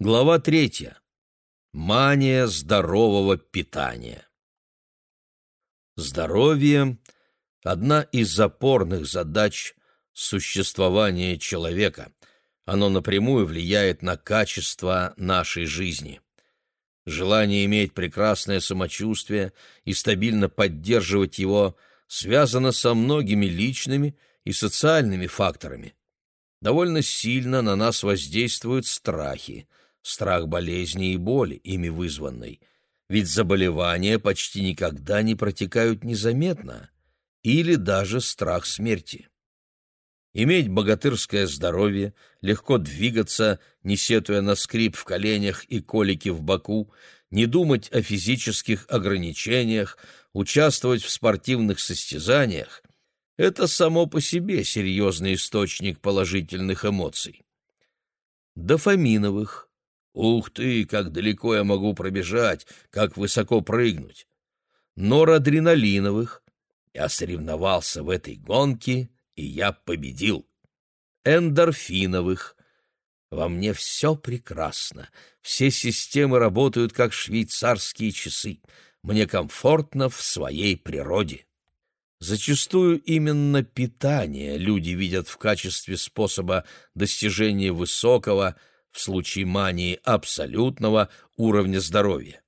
Глава третья. Мания здорового питания. Здоровье – одна из опорных задач существования человека. Оно напрямую влияет на качество нашей жизни. Желание иметь прекрасное самочувствие и стабильно поддерживать его связано со многими личными и социальными факторами. Довольно сильно на нас воздействуют страхи – страх болезни и боли, ими вызванной, ведь заболевания почти никогда не протекают незаметно, или даже страх смерти. Иметь богатырское здоровье, легко двигаться, не сетуя на скрип в коленях и колики в боку, не думать о физических ограничениях, участвовать в спортивных состязаниях — это само по себе серьезный источник положительных эмоций. Дофаминовых, Ух ты, как далеко я могу пробежать, как высоко прыгнуть. Норадреналиновых. Я соревновался в этой гонке, и я победил. Эндорфиновых. Во мне все прекрасно. Все системы работают как швейцарские часы. Мне комфортно в своей природе. Зачастую именно питание люди видят в качестве способа достижения высокого, в случае мании абсолютного уровня здоровья.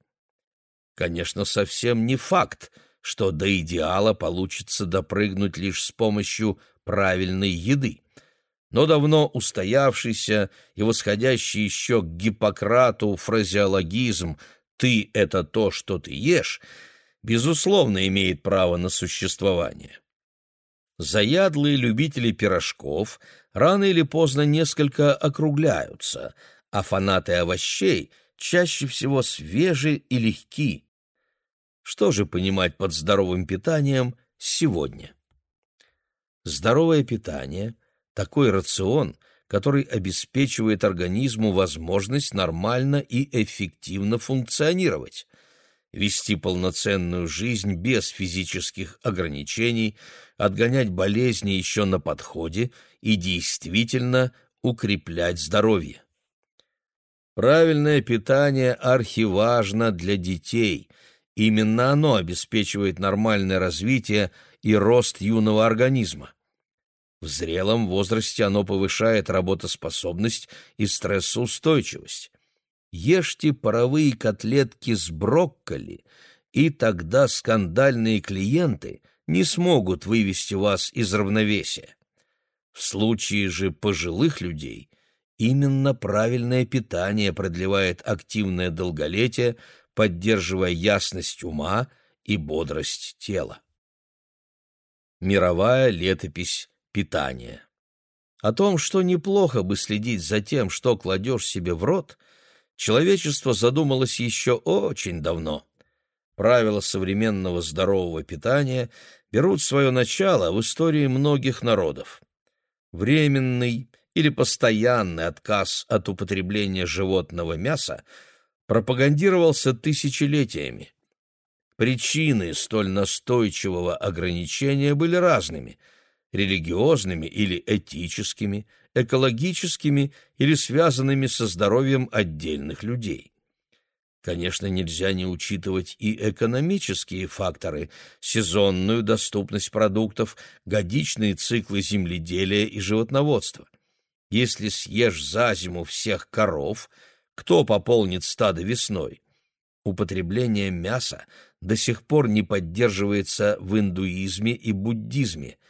Конечно, совсем не факт, что до идеала получится допрыгнуть лишь с помощью правильной еды. Но давно устоявшийся и восходящий еще к Гиппократу фразеологизм «ты — это то, что ты ешь» безусловно имеет право на существование. Заядлые любители пирожков рано или поздно несколько округляются, а фанаты овощей чаще всего свежи и легки. Что же понимать под здоровым питанием сегодня? Здоровое питание – такой рацион, который обеспечивает организму возможность нормально и эффективно функционировать вести полноценную жизнь без физических ограничений, отгонять болезни еще на подходе и действительно укреплять здоровье. Правильное питание архиважно для детей. Именно оно обеспечивает нормальное развитие и рост юного организма. В зрелом возрасте оно повышает работоспособность и стрессоустойчивость. Ешьте паровые котлетки с брокколи, и тогда скандальные клиенты не смогут вывести вас из равновесия. В случае же пожилых людей именно правильное питание продлевает активное долголетие, поддерживая ясность ума и бодрость тела. Мировая летопись питания. О том, что неплохо бы следить за тем, что кладешь себе в рот, человечество задумалось еще очень давно. Правила современного здорового питания берут свое начало в истории многих народов. Временный или постоянный отказ от употребления животного мяса пропагандировался тысячелетиями. Причины столь настойчивого ограничения были разными – религиозными или этическими, экологическими или связанными со здоровьем отдельных людей. Конечно, нельзя не учитывать и экономические факторы, сезонную доступность продуктов, годичные циклы земледелия и животноводства. Если съешь за зиму всех коров, кто пополнит стадо весной? Употребление мяса до сих пор не поддерживается в индуизме и буддизме –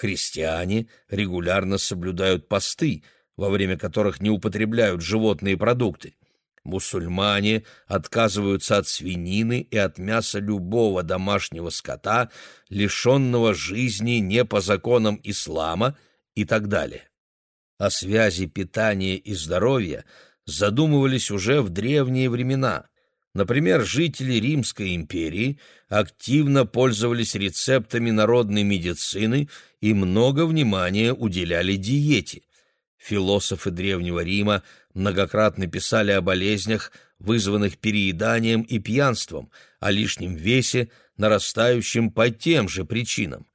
Христиане регулярно соблюдают посты, во время которых не употребляют животные продукты. Мусульмане отказываются от свинины и от мяса любого домашнего скота, лишенного жизни не по законам ислама и так далее. О связи питания и здоровья задумывались уже в древние времена. Например, жители Римской империи активно пользовались рецептами народной медицины и много внимания уделяли диете. Философы Древнего Рима многократно писали о болезнях, вызванных перееданием и пьянством, о лишнем весе, нарастающем по тем же причинам.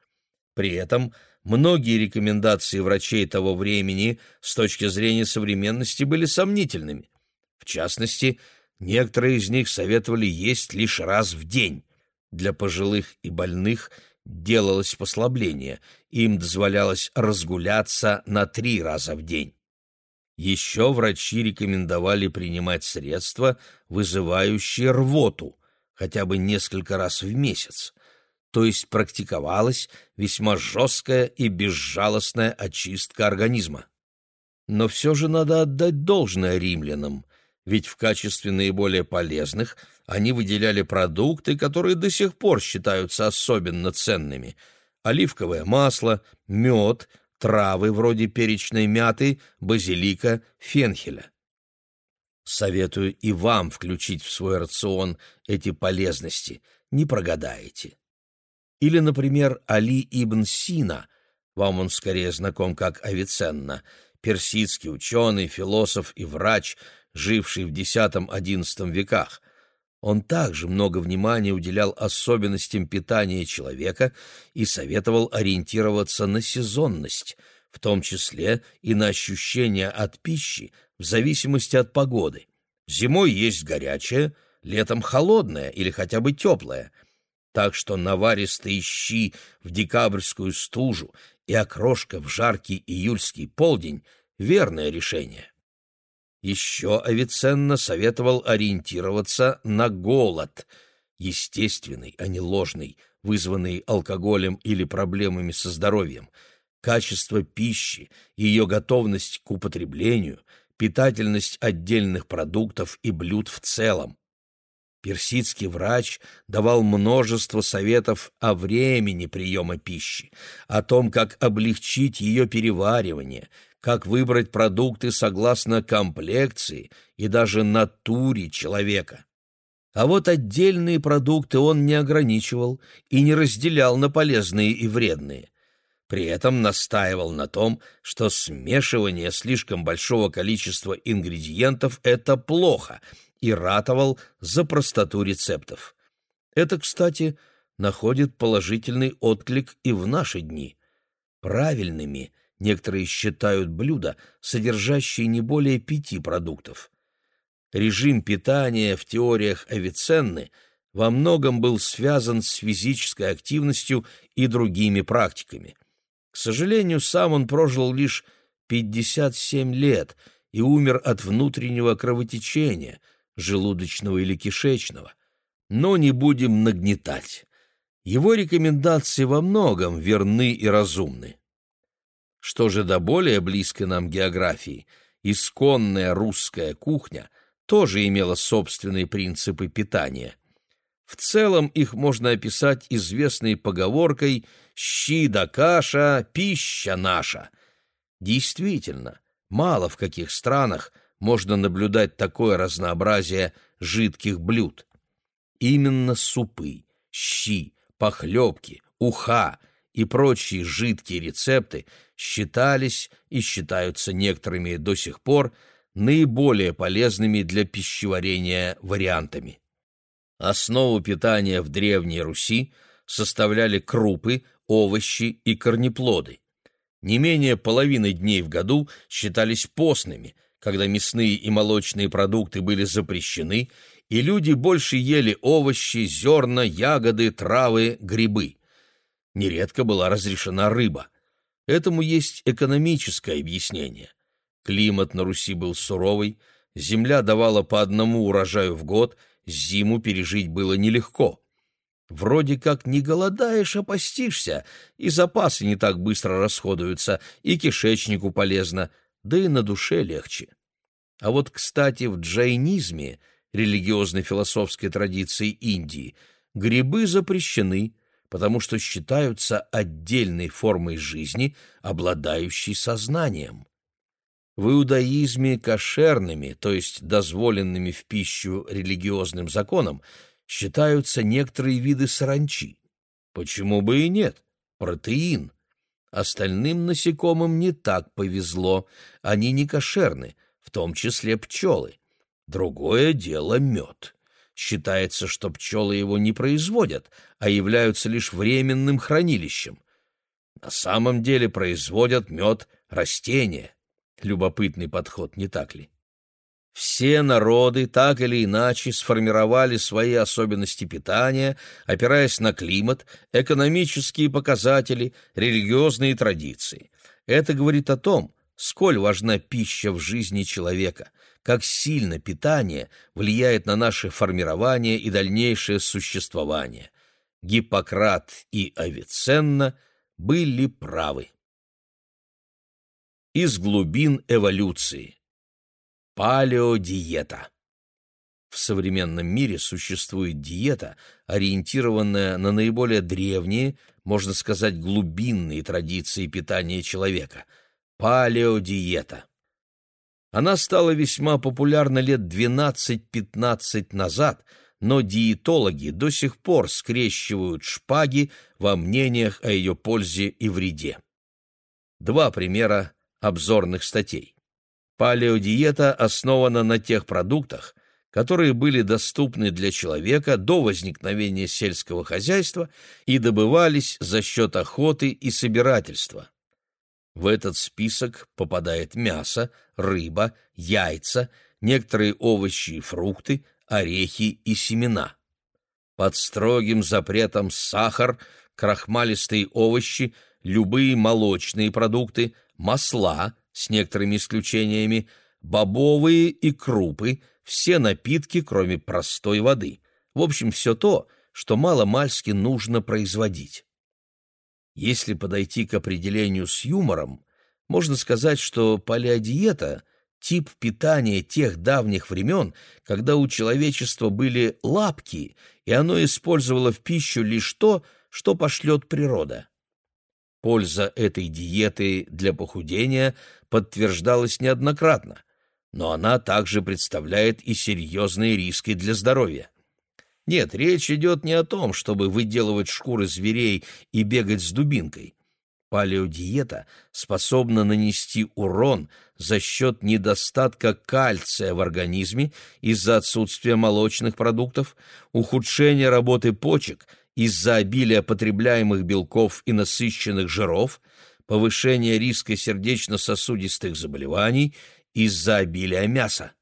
При этом многие рекомендации врачей того времени с точки зрения современности были сомнительными. В частности, некоторые из них советовали есть лишь раз в день. Для пожилых и больных делалось послабление, им дозволялось разгуляться на три раза в день. Еще врачи рекомендовали принимать средства, вызывающие рвоту, хотя бы несколько раз в месяц, то есть практиковалась весьма жесткая и безжалостная очистка организма. Но все же надо отдать должное римлянам, ведь в качестве наиболее полезных они выделяли продукты, которые до сих пор считаются особенно ценными – оливковое масло, мед, травы вроде перечной мяты, базилика, фенхеля. Советую и вам включить в свой рацион эти полезности, не прогадаете. Или, например, Али ибн Сина, вам он скорее знаком как Авиценна, персидский ученый, философ и врач, живший в X-XI веках. Он также много внимания уделял особенностям питания человека и советовал ориентироваться на сезонность, в том числе и на ощущения от пищи в зависимости от погоды. Зимой есть горячее, летом холодное или хотя бы теплое. Так что наваристые щи в декабрьскую стужу и окрошка в жаркий июльский полдень — верное решение. Еще Авиценна советовал ориентироваться на голод, естественный, а не ложный, вызванный алкоголем или проблемами со здоровьем, качество пищи, ее готовность к употреблению, питательность отдельных продуктов и блюд в целом. Персидский врач давал множество советов о времени приема пищи, о том, как облегчить ее переваривание, как выбрать продукты согласно комплекции и даже натуре человека. А вот отдельные продукты он не ограничивал и не разделял на полезные и вредные. При этом настаивал на том, что смешивание слишком большого количества ингредиентов – это плохо – и ратовал за простоту рецептов. Это, кстати, находит положительный отклик и в наши дни. Правильными некоторые считают блюда, содержащие не более пяти продуктов. Режим питания в теориях Авиценны во многом был связан с физической активностью и другими практиками. К сожалению, сам он прожил лишь 57 лет и умер от внутреннего кровотечения – желудочного или кишечного. Но не будем нагнетать. Его рекомендации во многом верны и разумны. Что же до более близкой нам географии, исконная русская кухня тоже имела собственные принципы питания. В целом их можно описать известной поговоркой «щи да каша, пища наша». Действительно, мало в каких странах – можно наблюдать такое разнообразие жидких блюд. Именно супы, щи, похлебки, уха и прочие жидкие рецепты считались и считаются некоторыми до сих пор наиболее полезными для пищеварения вариантами. Основу питания в Древней Руси составляли крупы, овощи и корнеплоды. Не менее половины дней в году считались постными, когда мясные и молочные продукты были запрещены, и люди больше ели овощи, зерна, ягоды, травы, грибы. Нередко была разрешена рыба. Этому есть экономическое объяснение. Климат на Руси был суровый, земля давала по одному урожаю в год, зиму пережить было нелегко. Вроде как не голодаешь, а постишься, и запасы не так быстро расходуются, и кишечнику полезно — да и на душе легче. А вот, кстати, в джайнизме, религиозно-философской традиции Индии, грибы запрещены, потому что считаются отдельной формой жизни, обладающей сознанием. В иудаизме кошерными, то есть дозволенными в пищу религиозным законом, считаются некоторые виды саранчи. Почему бы и нет? Протеин. Остальным насекомым не так повезло, они не кошерны, в том числе пчелы. Другое дело мед. Считается, что пчелы его не производят, а являются лишь временным хранилищем. На самом деле производят мед растения. Любопытный подход, не так ли? Все народы так или иначе сформировали свои особенности питания, опираясь на климат, экономические показатели, религиозные традиции. Это говорит о том, сколь важна пища в жизни человека, как сильно питание влияет на наше формирование и дальнейшее существование. Гиппократ и Авиценна были правы. Из глубин эволюции Палеодиета. В современном мире существует диета, ориентированная на наиболее древние, можно сказать, глубинные традиции питания человека – палеодиета. Она стала весьма популярна лет 12-15 назад, но диетологи до сих пор скрещивают шпаги во мнениях о ее пользе и вреде. Два примера обзорных статей. Палеодиета основана на тех продуктах, которые были доступны для человека до возникновения сельского хозяйства и добывались за счет охоты и собирательства. В этот список попадает мясо, рыба, яйца, некоторые овощи и фрукты, орехи и семена. Под строгим запретом сахар, крахмалистые овощи, любые молочные продукты, масла – с некоторыми исключениями, бобовые и крупы, все напитки, кроме простой воды. В общем, все то, что мало-мальски нужно производить. Если подойти к определению с юмором, можно сказать, что палеодиета — тип питания тех давних времен, когда у человечества были лапки, и оно использовало в пищу лишь то, что пошлет природа. Польза этой диеты для похудения подтверждалась неоднократно, но она также представляет и серьезные риски для здоровья. Нет, речь идет не о том, чтобы выделывать шкуры зверей и бегать с дубинкой. Палеодиета способна нанести урон за счет недостатка кальция в организме из-за отсутствия молочных продуктов, ухудшения работы почек – из-за обилия потребляемых белков и насыщенных жиров, повышение риска сердечно-сосудистых заболеваний из-за обилия мяса.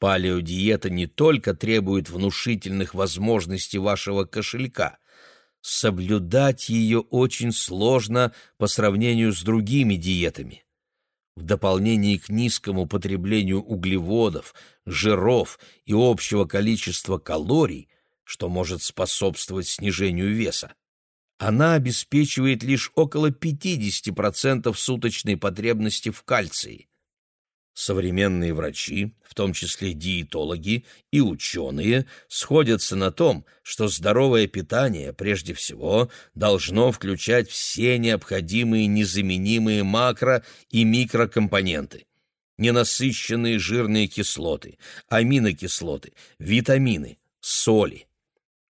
Палеодиета не только требует внушительных возможностей вашего кошелька, соблюдать ее очень сложно по сравнению с другими диетами. В дополнение к низкому потреблению углеводов, жиров и общего количества калорий – что может способствовать снижению веса. Она обеспечивает лишь около 50% суточной потребности в кальции. Современные врачи, в том числе диетологи и ученые, сходятся на том, что здоровое питание, прежде всего, должно включать все необходимые незаменимые макро- и микрокомпоненты ненасыщенные жирные кислоты, аминокислоты, витамины, соли.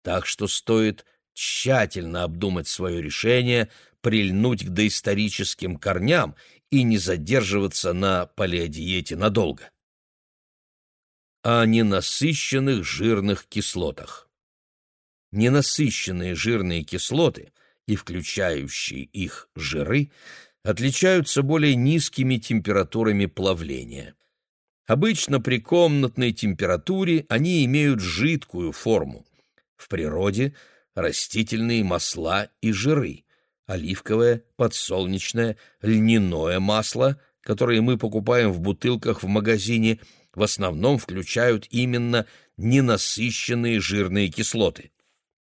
Так что стоит тщательно обдумать свое решение, прильнуть к доисторическим корням и не задерживаться на палеодиете надолго. О ненасыщенных жирных кислотах. Ненасыщенные жирные кислоты и включающие их жиры отличаются более низкими температурами плавления. Обычно при комнатной температуре они имеют жидкую форму. В природе растительные масла и жиры, оливковое, подсолнечное, льняное масло, которые мы покупаем в бутылках в магазине, в основном включают именно ненасыщенные жирные кислоты.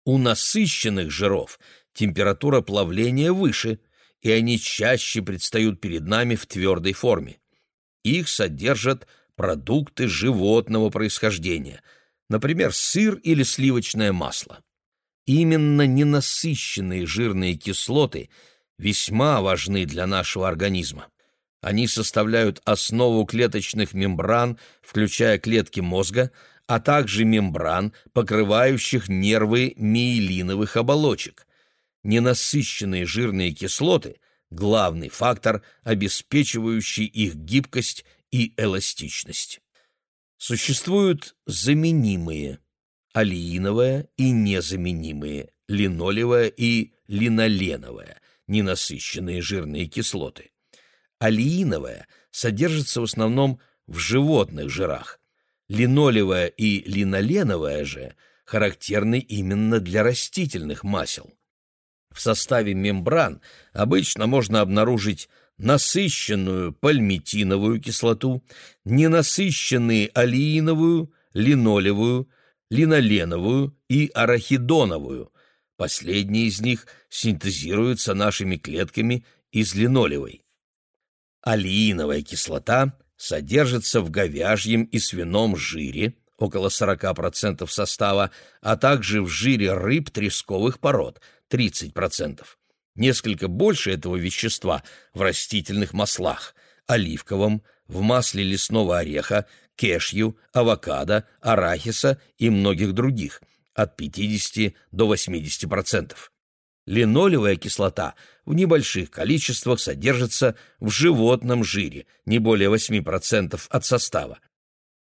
У насыщенных жиров температура плавления выше, и они чаще предстают перед нами в твердой форме. Их содержат продукты животного происхождения – например, сыр или сливочное масло. Именно ненасыщенные жирные кислоты весьма важны для нашего организма. Они составляют основу клеточных мембран, включая клетки мозга, а также мембран, покрывающих нервы миелиновых оболочек. Ненасыщенные жирные кислоты – главный фактор, обеспечивающий их гибкость и эластичность. Существуют заменимые – алииновая и незаменимые – линолевая и линоленовая – ненасыщенные жирные кислоты. Алииновая содержится в основном в животных жирах. Линолевая и линоленовая же характерны именно для растительных масел. В составе мембран обычно можно обнаружить насыщенную пальмитиновую кислоту, ненасыщенные алииновую, линолевую, линоленовую и арахидоновую. Последние из них синтезируются нашими клетками из линолевой. Алииновая кислота содержится в говяжьем и свином жире, около 40% состава, а также в жире рыб тресковых пород, 30%. Несколько больше этого вещества в растительных маслах, оливковом, в масле лесного ореха, кешью, авокадо, арахиса и многих других, от 50 до 80%. Линолевая кислота в небольших количествах содержится в животном жире, не более 8% от состава.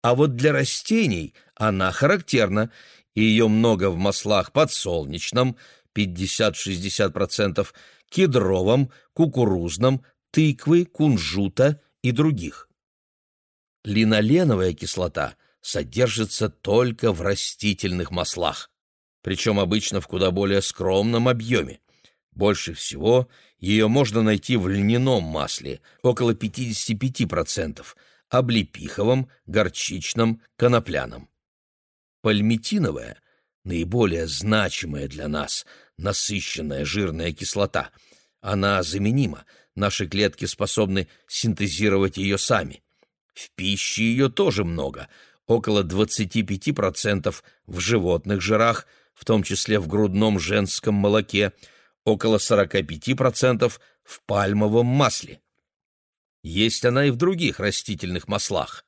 А вот для растений она характерна, и ее много в маслах подсолнечном, 50-60%, кедровом, кукурузном, тыквы, кунжута и других. Линоленовая кислота содержится только в растительных маслах причем обычно в куда более скромном объеме. Больше всего ее можно найти в льняном масле, около 55%, облепиховом, горчичном, конопляном. Пальмитиновая – наиболее значимая для нас насыщенная жирная кислота. Она заменима, наши клетки способны синтезировать ее сами. В пище ее тоже много, около 25% в животных жирах – в том числе в грудном женском молоке, около 45% в пальмовом масле. Есть она и в других растительных маслах.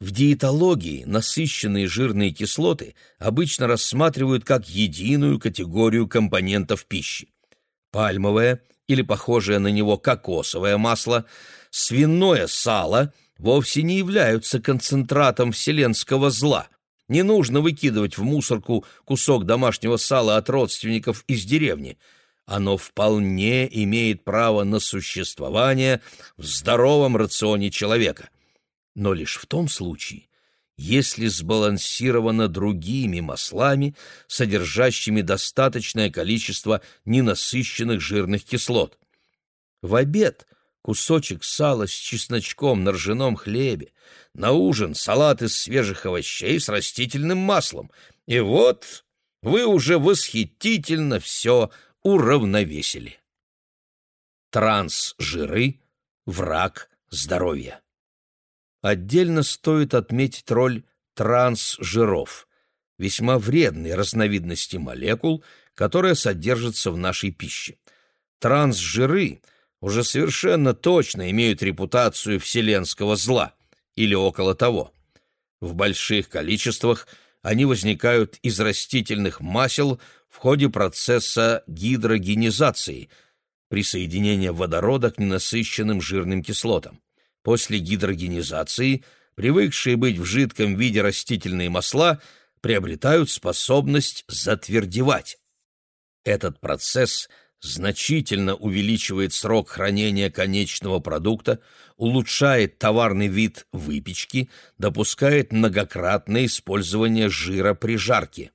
В диетологии насыщенные жирные кислоты обычно рассматривают как единую категорию компонентов пищи. Пальмовое или похожее на него кокосовое масло, свиное сало вовсе не являются концентратом вселенского зла – не нужно выкидывать в мусорку кусок домашнего сала от родственников из деревни. Оно вполне имеет право на существование в здоровом рационе человека. Но лишь в том случае, если сбалансировано другими маслами, содержащими достаточное количество ненасыщенных жирных кислот. В обед кусочек сала с чесночком на ржаном хлебе, на ужин салат из свежих овощей с растительным маслом. И вот вы уже восхитительно все уравновесили. Трансжиры – враг здоровья. Отдельно стоит отметить роль трансжиров, весьма вредной разновидности молекул, которая содержится в нашей пище. Трансжиры уже совершенно точно имеют репутацию вселенского зла или около того. В больших количествах они возникают из растительных масел в ходе процесса гидрогенизации, присоединения водорода к ненасыщенным жирным кислотам. После гидрогенизации привыкшие быть в жидком виде растительные масла приобретают способность затвердевать. Этот процесс – значительно увеличивает срок хранения конечного продукта, улучшает товарный вид выпечки, допускает многократное использование жира при жарке.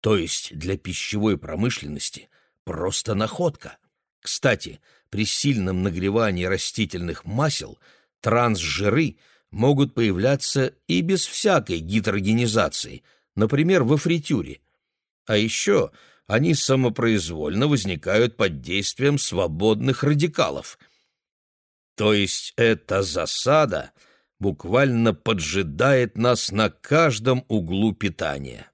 То есть для пищевой промышленности просто находка. Кстати, при сильном нагревании растительных масел трансжиры могут появляться и без всякой гидрогенизации, например, во фритюре. А еще – они самопроизвольно возникают под действием свободных радикалов. То есть эта засада буквально поджидает нас на каждом углу питания.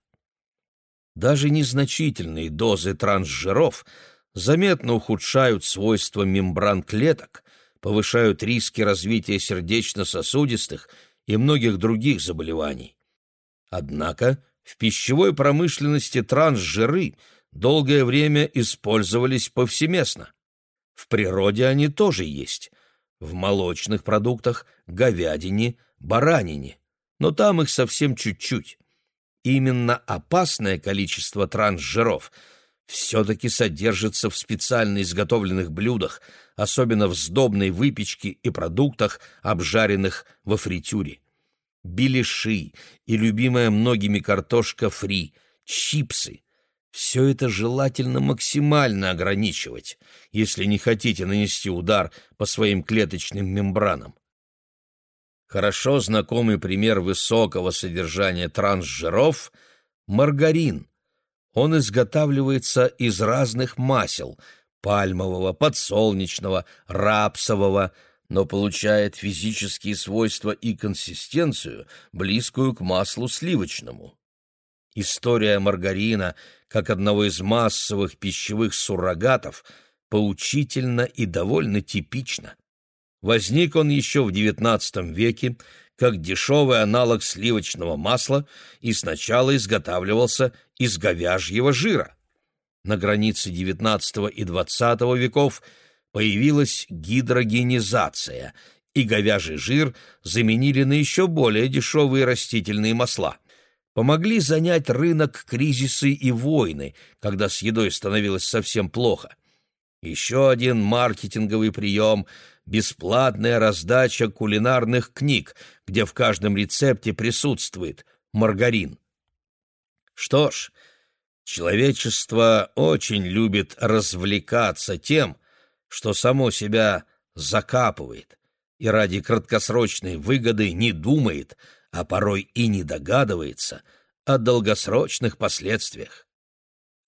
Даже незначительные дозы трансжиров заметно ухудшают свойства мембран клеток, повышают риски развития сердечно-сосудистых и многих других заболеваний. Однако в пищевой промышленности трансжиры – долгое время использовались повсеместно. В природе они тоже есть. В молочных продуктах, говядине, баранине. Но там их совсем чуть-чуть. Именно опасное количество трансжиров все-таки содержится в специально изготовленных блюдах, особенно в сдобной выпечке и продуктах, обжаренных во фритюре. беляши и любимая многими картошка фри, чипсы. Все это желательно максимально ограничивать, если не хотите нанести удар по своим клеточным мембранам. Хорошо знакомый пример высокого содержания трансжиров – маргарин. Он изготавливается из разных масел – пальмового, подсолнечного, рапсового – но получает физические свойства и консистенцию, близкую к маслу сливочному. История маргарина, как одного из массовых пищевых суррогатов, поучительна и довольно типична. Возник он еще в XIX веке как дешевый аналог сливочного масла и сначала изготавливался из говяжьего жира. На границе XIX и XX веков – появилась гидрогенизация, и говяжий жир заменили на еще более дешевые растительные масла. Помогли занять рынок кризисы и войны, когда с едой становилось совсем плохо. Еще один маркетинговый прием – бесплатная раздача кулинарных книг, где в каждом рецепте присутствует маргарин. Что ж, человечество очень любит развлекаться тем, что само себя закапывает и ради краткосрочной выгоды не думает, а порой и не догадывается о долгосрочных последствиях.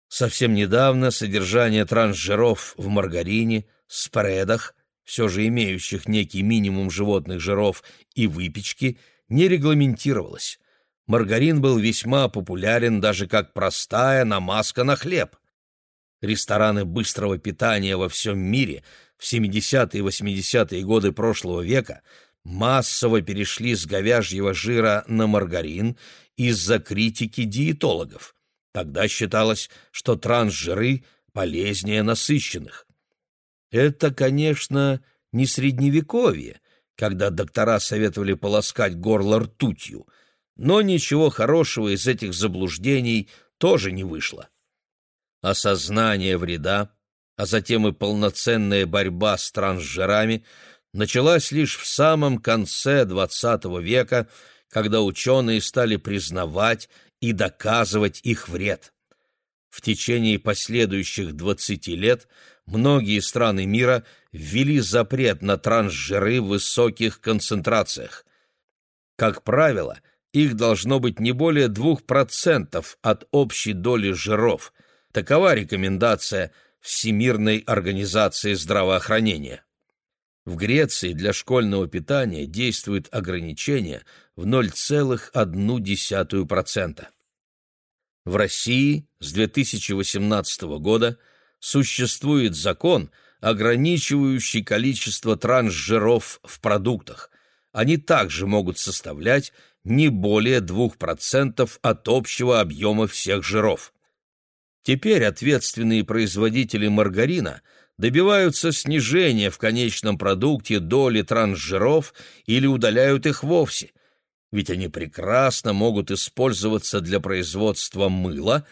Совсем недавно содержание трансжиров в маргарине, спредах, все же имеющих некий минимум животных жиров и выпечки, не регламентировалось. Маргарин был весьма популярен даже как простая намазка на хлеб – Рестораны быстрого питания во всем мире в 70-е и 80-е годы прошлого века массово перешли с говяжьего жира на маргарин из-за критики диетологов. Тогда считалось, что трансжиры полезнее насыщенных. Это, конечно, не средневековье, когда доктора советовали полоскать горло ртутью, но ничего хорошего из этих заблуждений тоже не вышло осознание вреда, а затем и полноценная борьба с трансжирами началась лишь в самом конце XX века, когда ученые стали признавать и доказывать их вред. В течение последующих 20 лет многие страны мира ввели запрет на трансжиры в высоких концентрациях. Как правило, их должно быть не более 2% от общей доли жиров – Такова рекомендация Всемирной организации здравоохранения. В Греции для школьного питания действует ограничение в 0,1%. В России с 2018 года существует закон, ограничивающий количество трансжиров в продуктах. Они также могут составлять не более 2% от общего объема всех жиров. Теперь ответственные производители маргарина добиваются снижения в конечном продукте доли трансжиров или удаляют их вовсе, ведь они прекрасно могут использоваться для производства мыла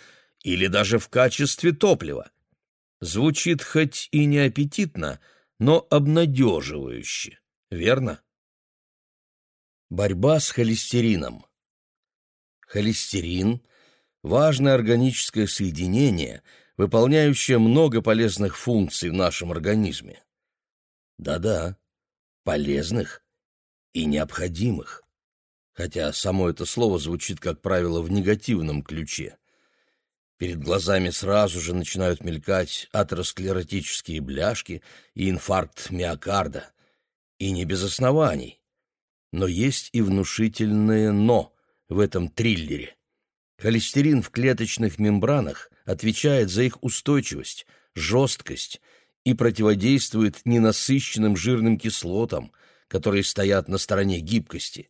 или даже в качестве топлива. Звучит хоть и неаппетитно, но обнадеживающе, верно? Борьба с холестерином. Холестерин – важное органическое соединение, выполняющее много полезных функций в нашем организме. Да-да, полезных и необходимых. Хотя само это слово звучит, как правило, в негативном ключе. Перед глазами сразу же начинают мелькать атеросклеротические бляшки и инфаркт миокарда. И не без оснований. Но есть и внушительное «но» в этом триллере. Холестерин в клеточных мембранах отвечает за их устойчивость, жесткость и противодействует ненасыщенным жирным кислотам, которые стоят на стороне гибкости.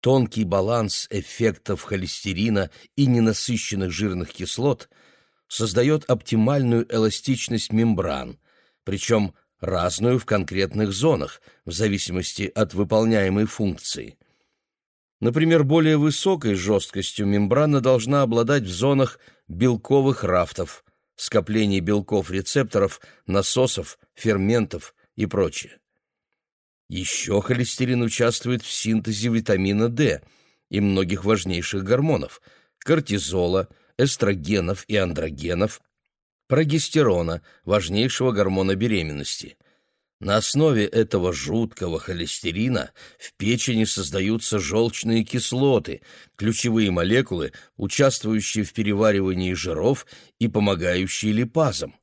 Тонкий баланс эффектов холестерина и ненасыщенных жирных кислот создает оптимальную эластичность мембран, причем разную в конкретных зонах, в зависимости от выполняемой функции. Например, более высокой жесткостью мембрана должна обладать в зонах белковых рафтов, скоплений белков рецепторов, насосов, ферментов и прочее. Еще холестерин участвует в синтезе витамина D и многих важнейших гормонов – кортизола, эстрогенов и андрогенов, прогестерона, важнейшего гормона беременности. На основе этого жуткого холестерина в печени создаются желчные кислоты, ключевые молекулы, участвующие в переваривании жиров и помогающие липазам.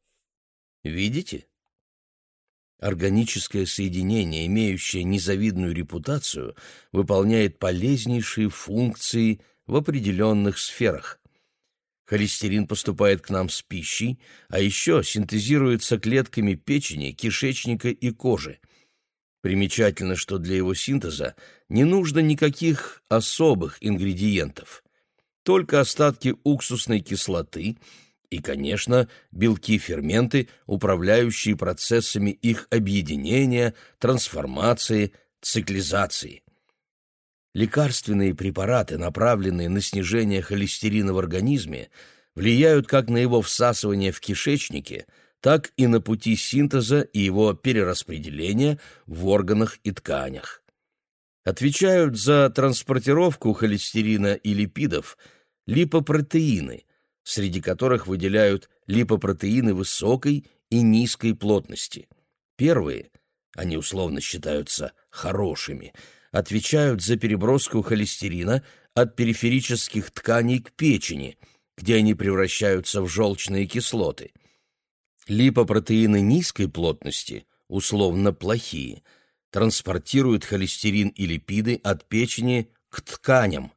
Видите? Органическое соединение, имеющее незавидную репутацию, выполняет полезнейшие функции в определенных сферах. Холестерин поступает к нам с пищей, а еще синтезируется клетками печени, кишечника и кожи. Примечательно, что для его синтеза не нужно никаких особых ингредиентов. Только остатки уксусной кислоты и, конечно, белки-ферменты, управляющие процессами их объединения, трансформации, циклизации. Лекарственные препараты, направленные на снижение холестерина в организме, влияют как на его всасывание в кишечнике, так и на пути синтеза и его перераспределения в органах и тканях. Отвечают за транспортировку холестерина и липидов липопротеины, среди которых выделяют липопротеины высокой и низкой плотности. Первые, они условно считаются хорошими – отвечают за переброску холестерина от периферических тканей к печени, где они превращаются в желчные кислоты. Липопротеины низкой плотности, условно плохие, транспортируют холестерин и липиды от печени к тканям.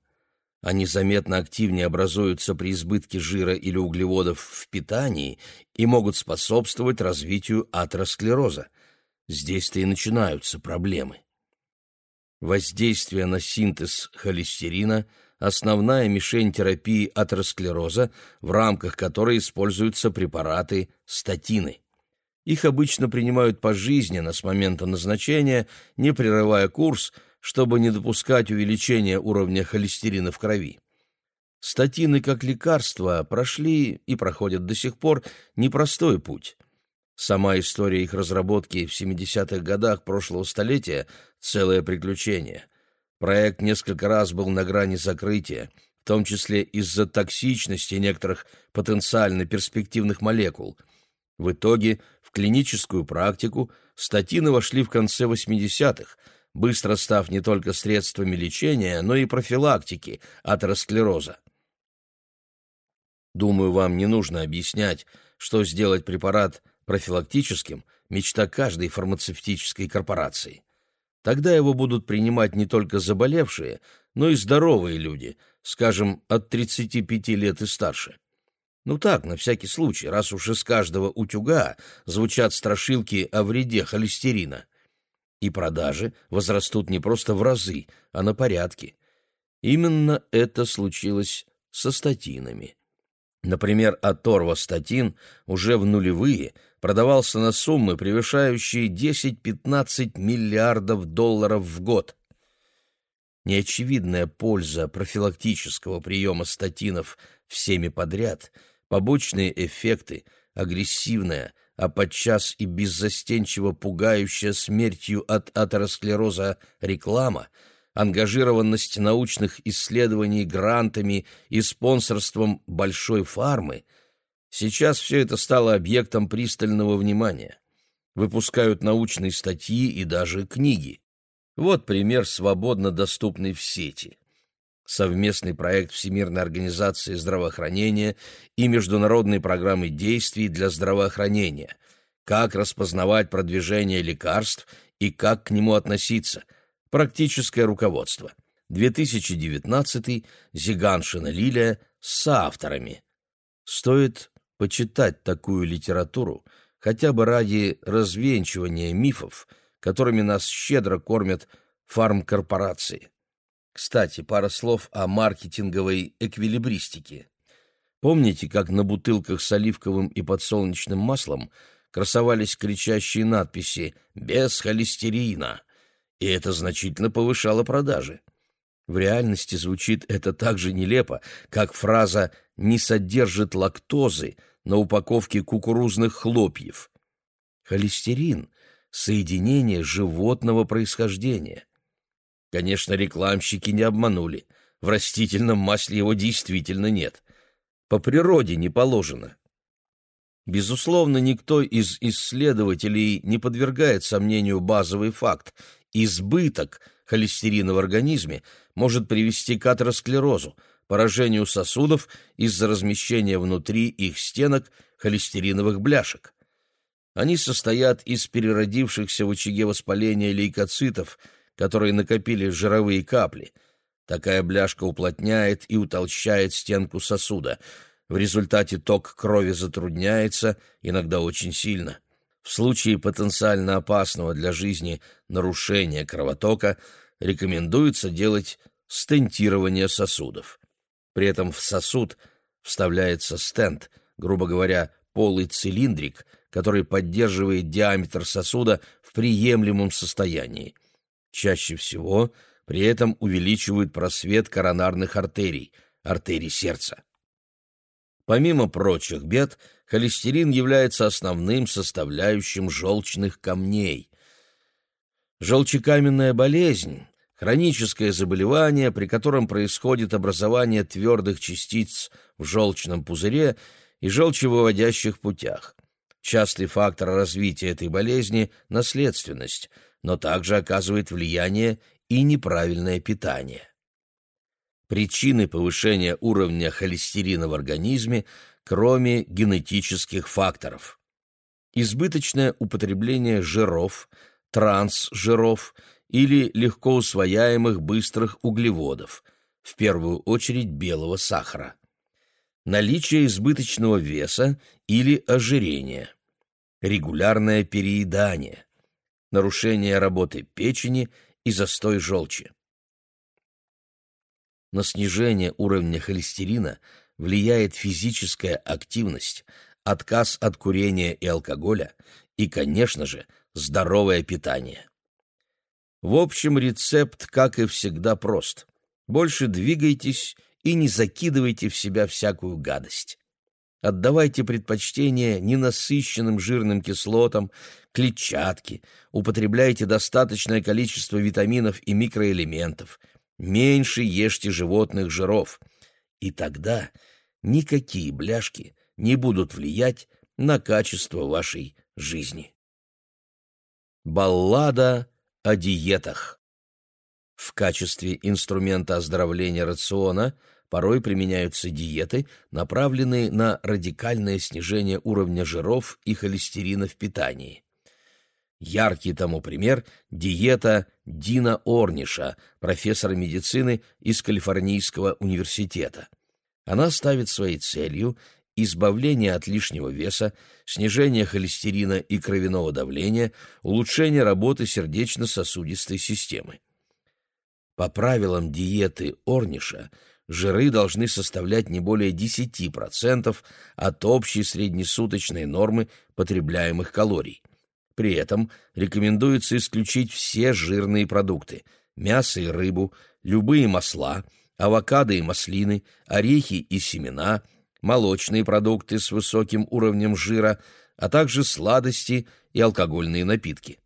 Они заметно активнее образуются при избытке жира или углеводов в питании и могут способствовать развитию атеросклероза. Здесь-то и начинаются проблемы. Воздействие на синтез холестерина – основная мишень терапии атеросклероза, в рамках которой используются препараты статины. Их обычно принимают пожизненно с момента назначения, не прерывая курс, чтобы не допускать увеличения уровня холестерина в крови. Статины как лекарства прошли и проходят до сих пор непростой путь. Сама история их разработки в 70-х годах прошлого столетия – целое приключение. Проект несколько раз был на грани закрытия, в том числе из-за токсичности некоторых потенциально перспективных молекул. В итоге в клиническую практику статины вошли в конце 80-х, быстро став не только средствами лечения, но и профилактики атеросклероза. Думаю, вам не нужно объяснять, что сделать препарат – профилактическим – мечта каждой фармацевтической корпорации. Тогда его будут принимать не только заболевшие, но и здоровые люди, скажем, от 35 лет и старше. Ну так, на всякий случай, раз уж из каждого утюга звучат страшилки о вреде холестерина. И продажи возрастут не просто в разы, а на порядке. Именно это случилось со статинами. Например, аторвастатин уже в нулевые продавался на суммы, превышающие 10-15 миллиардов долларов в год. Неочевидная польза профилактического приема статинов всеми подряд, побочные эффекты, агрессивная, а подчас и беззастенчиво пугающая смертью от атеросклероза реклама – ангажированность научных исследований грантами и спонсорством большой фармы, сейчас все это стало объектом пристального внимания. Выпускают научные статьи и даже книги. Вот пример, свободно доступный в сети. Совместный проект Всемирной организации здравоохранения и Международной программы действий для здравоохранения. Как распознавать продвижение лекарств и как к нему относиться – Практическое руководство. 2019. Зиганшина Лилия с соавторами. Стоит почитать такую литературу, хотя бы ради развенчивания мифов, которыми нас щедро кормят фармкорпорации. Кстати, пара слов о маркетинговой эквилибристике. Помните, как на бутылках с оливковым и подсолнечным маслом красовались кричащие надписи «Без холестерина», и это значительно повышало продажи. В реальности звучит это так же нелепо, как фраза «не содержит лактозы» на упаковке кукурузных хлопьев. Холестерин соединение животного происхождения. Конечно, рекламщики не обманули. В растительном масле его действительно нет. По природе не положено. Безусловно, никто из исследователей не подвергает сомнению базовый факт. Избыток холестерина в организме может привести к атеросклерозу, поражению сосудов из-за размещения внутри их стенок холестериновых бляшек. Они состоят из переродившихся в очаге воспаления лейкоцитов, которые накопили жировые капли. Такая бляшка уплотняет и утолщает стенку сосуда – в результате ток крови затрудняется, иногда очень сильно. В случае потенциально опасного для жизни нарушения кровотока рекомендуется делать стентирование сосудов. При этом в сосуд вставляется стенд, грубо говоря, полый цилиндрик, который поддерживает диаметр сосуда в приемлемом состоянии. Чаще всего при этом увеличивают просвет коронарных артерий, артерий сердца. Помимо прочих бед, холестерин является основным составляющим желчных камней. Желчекаменная болезнь – хроническое заболевание, при котором происходит образование твердых частиц в желчном пузыре и желчевыводящих путях. Частый фактор развития этой болезни – наследственность, но также оказывает влияние и неправильное питание причины повышения уровня холестерина в организме, кроме генетических факторов. Избыточное употребление жиров, трансжиров или легко усвояемых быстрых углеводов, в первую очередь белого сахара. Наличие избыточного веса или ожирения. Регулярное переедание. Нарушение работы печени и застой желчи на снижение уровня холестерина влияет физическая активность, отказ от курения и алкоголя и, конечно же, здоровое питание. В общем, рецепт, как и всегда, прост. Больше двигайтесь и не закидывайте в себя всякую гадость. Отдавайте предпочтение ненасыщенным жирным кислотам, клетчатке, употребляйте достаточное количество витаминов и микроэлементов – меньше ешьте животных жиров, и тогда никакие бляшки не будут влиять на качество вашей жизни. Баллада о диетах В качестве инструмента оздоровления рациона порой применяются диеты, направленные на радикальное снижение уровня жиров и холестерина в питании. Яркий тому пример – диета Дина Орниша, профессора медицины из Калифорнийского университета. Она ставит своей целью избавление от лишнего веса, снижение холестерина и кровяного давления, улучшение работы сердечно-сосудистой системы. По правилам диеты Орниша жиры должны составлять не более 10% от общей среднесуточной нормы потребляемых калорий – при этом рекомендуется исключить все жирные продукты – мясо и рыбу, любые масла, авокадо и маслины, орехи и семена, молочные продукты с высоким уровнем жира, а также сладости и алкогольные напитки.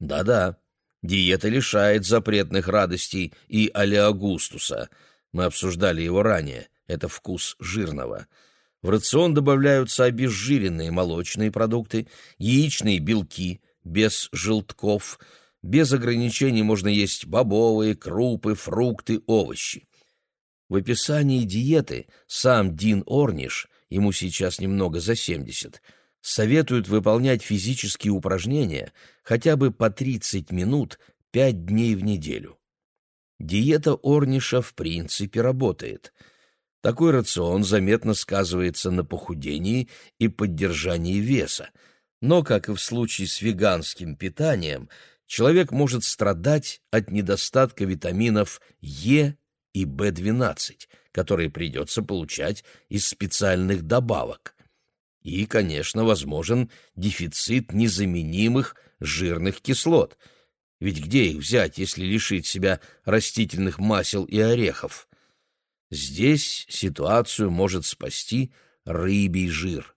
Да-да, диета лишает запретных радостей и алеагустуса. Мы обсуждали его ранее, это вкус жирного – в рацион добавляются обезжиренные молочные продукты, яичные белки, без желтков. Без ограничений можно есть бобовые, крупы, фрукты, овощи. В описании диеты сам Дин Орниш, ему сейчас немного за 70, советует выполнять физические упражнения хотя бы по 30 минут 5 дней в неделю. Диета Орниша в принципе работает – такой рацион заметно сказывается на похудении и поддержании веса, но, как и в случае с веганским питанием, человек может страдать от недостатка витаминов Е и В12, которые придется получать из специальных добавок. И, конечно, возможен дефицит незаменимых жирных кислот. Ведь где их взять, если лишить себя растительных масел и орехов? Здесь ситуацию может спасти рыбий жир.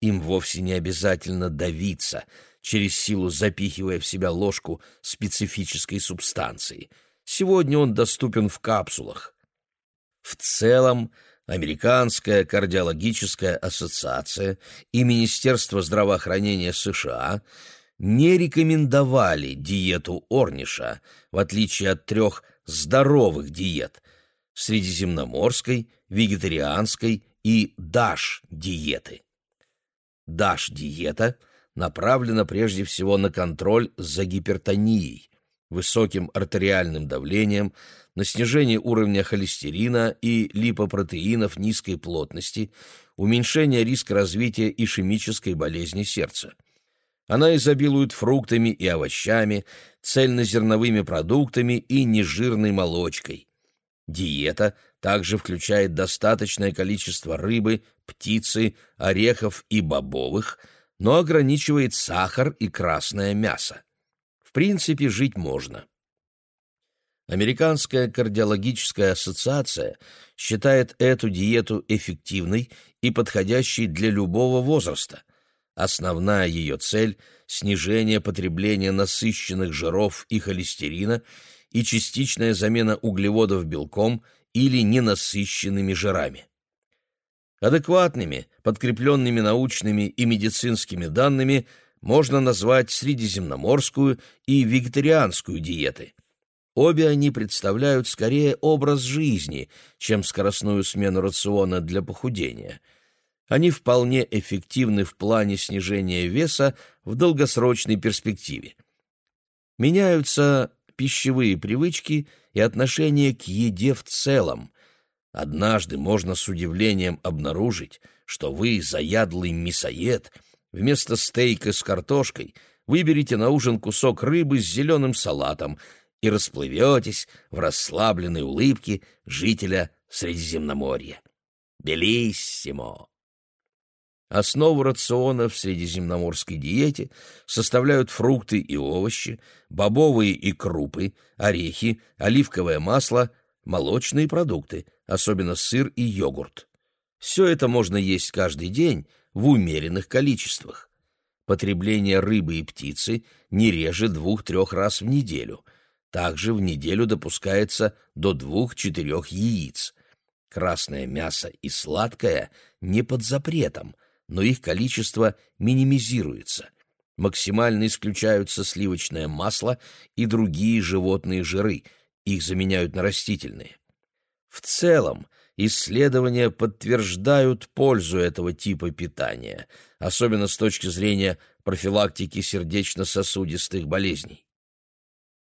Им вовсе не обязательно давиться. через силу запихивая в себя ложку специфической субстанции. Сегодня он доступен в капсулах. В целом, Американская кардиологическая ассоциация и Министерство здравоохранения США не рекомендовали диету Орниша, в отличие от трех здоровых диет – средиземноморской, вегетарианской и ДАШ-диеты. ДАШ-диета направлена прежде всего на контроль за гипертонией, высоким артериальным давлением, на снижение уровня холестерина и липопротеинов низкой плотности, уменьшение риска развития ишемической болезни сердца. Она изобилует фруктами и овощами, цельнозерновыми продуктами и нежирной молочкой. Диета также включает достаточное количество рыбы, птицы, орехов и бобовых, но ограничивает сахар и красное мясо. В принципе, жить можно. Американская кардиологическая ассоциация считает эту диету эффективной и подходящей для любого возраста. Основная ее цель – снижение потребления насыщенных жиров и холестерина и частичная замена углеводов белком или ненасыщенными жирами. Адекватными, подкрепленными научными и медицинскими данными можно назвать средиземноморскую и вегетарианскую диеты – Обе они представляют скорее образ жизни, чем скоростную смену рациона для похудения. Они вполне эффективны в плане снижения веса в долгосрочной перспективе. Меняются пищевые привычки и отношение к еде в целом. Однажды можно с удивлением обнаружить, что вы, заядлый мясоед, вместо стейка с картошкой выберете на ужин кусок рыбы с зеленым салатом – и расплыветесь в расслабленной улыбке жителя Средиземноморья. Белиссимо! Основу рациона в средиземноморской диете составляют фрукты и овощи, бобовые и крупы, орехи, оливковое масло, молочные продукты, особенно сыр и йогурт. Все это можно есть каждый день в умеренных количествах. Потребление рыбы и птицы не реже двух-трех раз в неделю – также в неделю допускается до двух-четырех яиц. Красное мясо и сладкое не под запретом, но их количество минимизируется. Максимально исключаются сливочное масло и другие животные жиры, их заменяют на растительные. В целом, исследования подтверждают пользу этого типа питания, особенно с точки зрения профилактики сердечно-сосудистых болезней.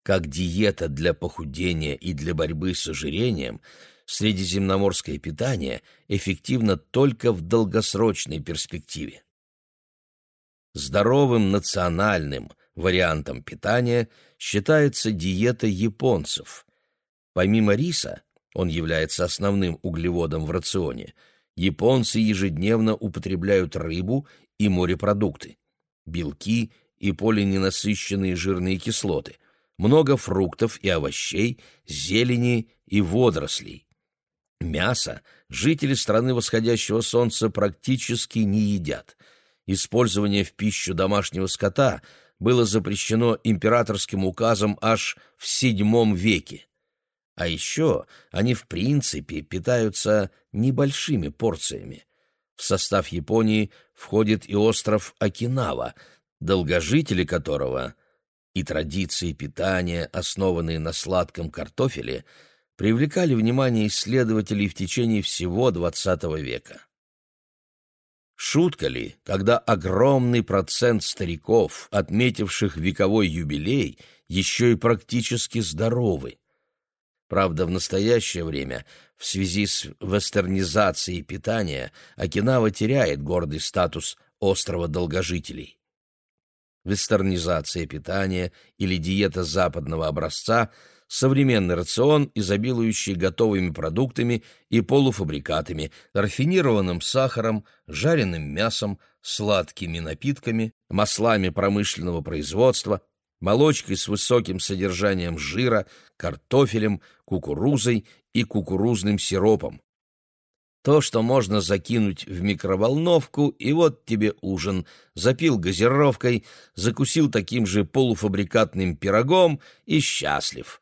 Как диета для похудения и для борьбы с ожирением, средиземноморское питание эффективно только в долгосрочной перспективе. Здоровым национальным вариантом питания считается диета японцев. Помимо риса, он является основным углеводом в рационе, японцы ежедневно употребляют рыбу и морепродукты, белки и полиненасыщенные жирные кислоты – много фруктов и овощей, зелени и водорослей. Мясо жители страны восходящего солнца практически не едят. Использование в пищу домашнего скота было запрещено императорским указом аж в VII веке. А еще они в принципе питаются небольшими порциями. В состав Японии входит и остров Окинава, долгожители которого и традиции питания, основанные на сладком картофеле, привлекали внимание исследователей в течение всего XX века. Шутка ли, когда огромный процент стариков, отметивших вековой юбилей, еще и практически здоровы? Правда, в настоящее время, в связи с вестернизацией питания, Окинава теряет гордый статус острова долгожителей вестернизация питания или диета западного образца, современный рацион, изобилующий готовыми продуктами и полуфабрикатами, рафинированным сахаром, жареным мясом, сладкими напитками, маслами промышленного производства, молочкой с высоким содержанием жира, картофелем, кукурузой и кукурузным сиропом. То, что можно закинуть в микроволновку, и вот тебе ужин. Запил газировкой, закусил таким же полуфабрикатным пирогом и счастлив.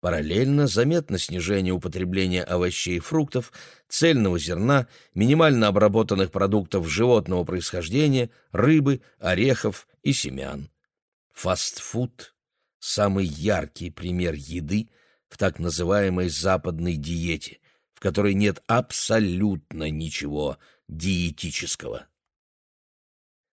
Параллельно заметно снижение употребления овощей и фруктов, цельного зерна, минимально обработанных продуктов животного происхождения, рыбы, орехов и семян. Фастфуд – самый яркий пример еды в так называемой западной диете, в которой нет абсолютно ничего диетического.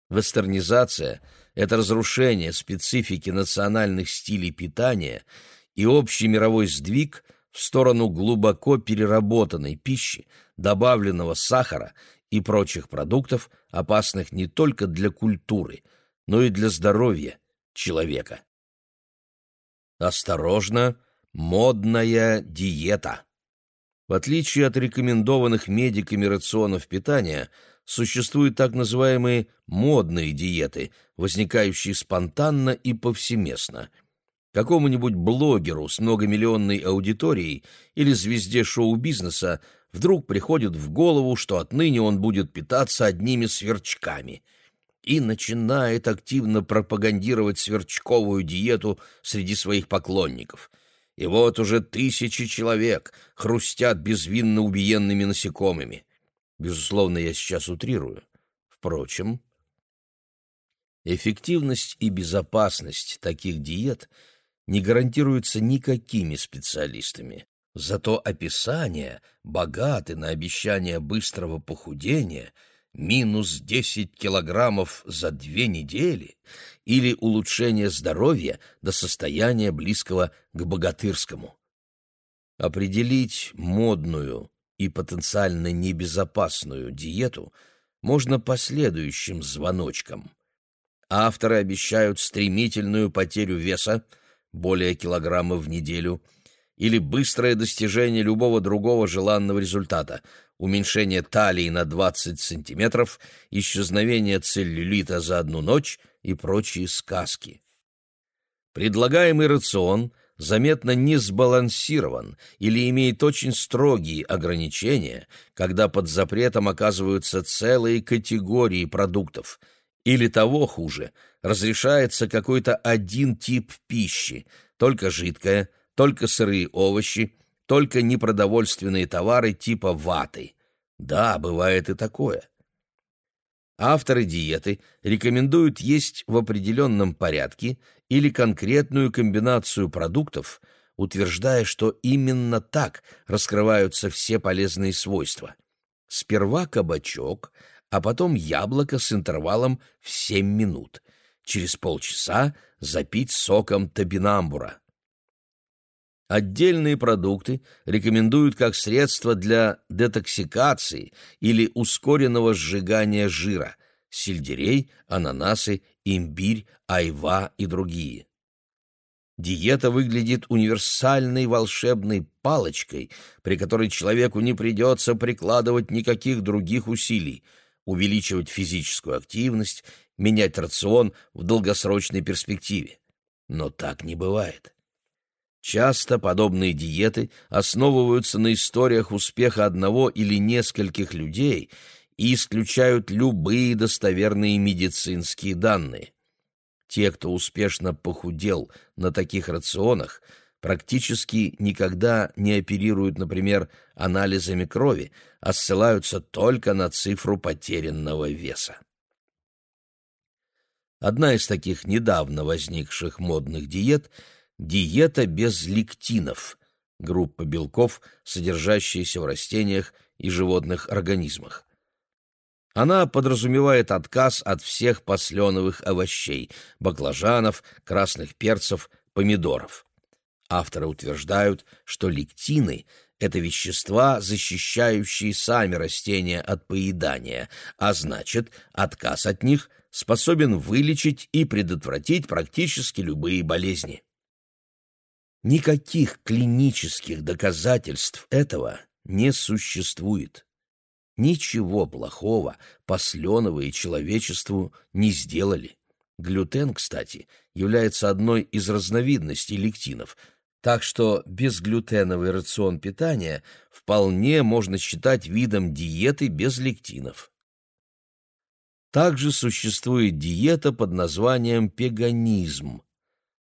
Вестернизация – это разрушение специфики национальных стилей питания – и общий мировой сдвиг в сторону глубоко переработанной пищи, добавленного сахара и прочих продуктов, опасных не только для культуры, но и для здоровья человека. Осторожно, модная диета. В отличие от рекомендованных медиками рационов питания, существуют так называемые модные диеты, возникающие спонтанно и повсеместно – Какому-нибудь блогеру с многомиллионной аудиторией или звезде шоу-бизнеса вдруг приходит в голову, что отныне он будет питаться одними сверчками и начинает активно пропагандировать сверчковую диету среди своих поклонников. И вот уже тысячи человек хрустят безвинно убиенными насекомыми. Безусловно, я сейчас утрирую. Впрочем, эффективность и безопасность таких диет – не гарантируется никакими специалистами. Зато описания богаты на обещание быстрого похудения, минус 10 килограммов за две недели или улучшение здоровья до состояния близкого к богатырскому. Определить модную и потенциально небезопасную диету можно по следующим звоночкам. Авторы обещают стремительную потерю веса, более килограмма в неделю, или быстрое достижение любого другого желанного результата, уменьшение талии на 20 сантиметров, исчезновение целлюлита за одну ночь и прочие сказки. Предлагаемый рацион заметно не сбалансирован или имеет очень строгие ограничения, когда под запретом оказываются целые категории продуктов – или того хуже, разрешается какой-то один тип пищи, только жидкая, только сырые овощи, только непродовольственные товары типа ваты. Да, бывает и такое. Авторы диеты рекомендуют есть в определенном порядке или конкретную комбинацию продуктов, утверждая, что именно так раскрываются все полезные свойства. Сперва кабачок, а потом яблоко с интервалом в 7 минут. Через полчаса запить соком табинамбура. Отдельные продукты рекомендуют как средство для детоксикации или ускоренного сжигания жира – сельдерей, ананасы, имбирь, айва и другие. Диета выглядит универсальной волшебной палочкой, при которой человеку не придется прикладывать никаких других усилий – увеличивать физическую активность, менять рацион в долгосрочной перспективе. Но так не бывает. Часто подобные диеты основываются на историях успеха одного или нескольких людей и исключают любые достоверные медицинские данные. Те, кто успешно похудел на таких рационах, практически никогда не оперируют, например, анализами крови, а ссылаются только на цифру потерянного веса. Одна из таких недавно возникших модных диет – диета без лектинов, группа белков, содержащиеся в растениях и животных организмах. Она подразумевает отказ от всех посленовых овощей – баклажанов, красных перцев, помидоров. Авторы утверждают, что лектины – это вещества, защищающие сами растения от поедания, а значит, отказ от них способен вылечить и предотвратить практически любые болезни. Никаких клинических доказательств этого не существует. Ничего плохого посленовые человечеству не сделали. Глютен, кстати, является одной из разновидностей лектинов – Так что безглютеновый рацион питания вполне можно считать видом диеты без лектинов. Также существует диета под названием пеганизм.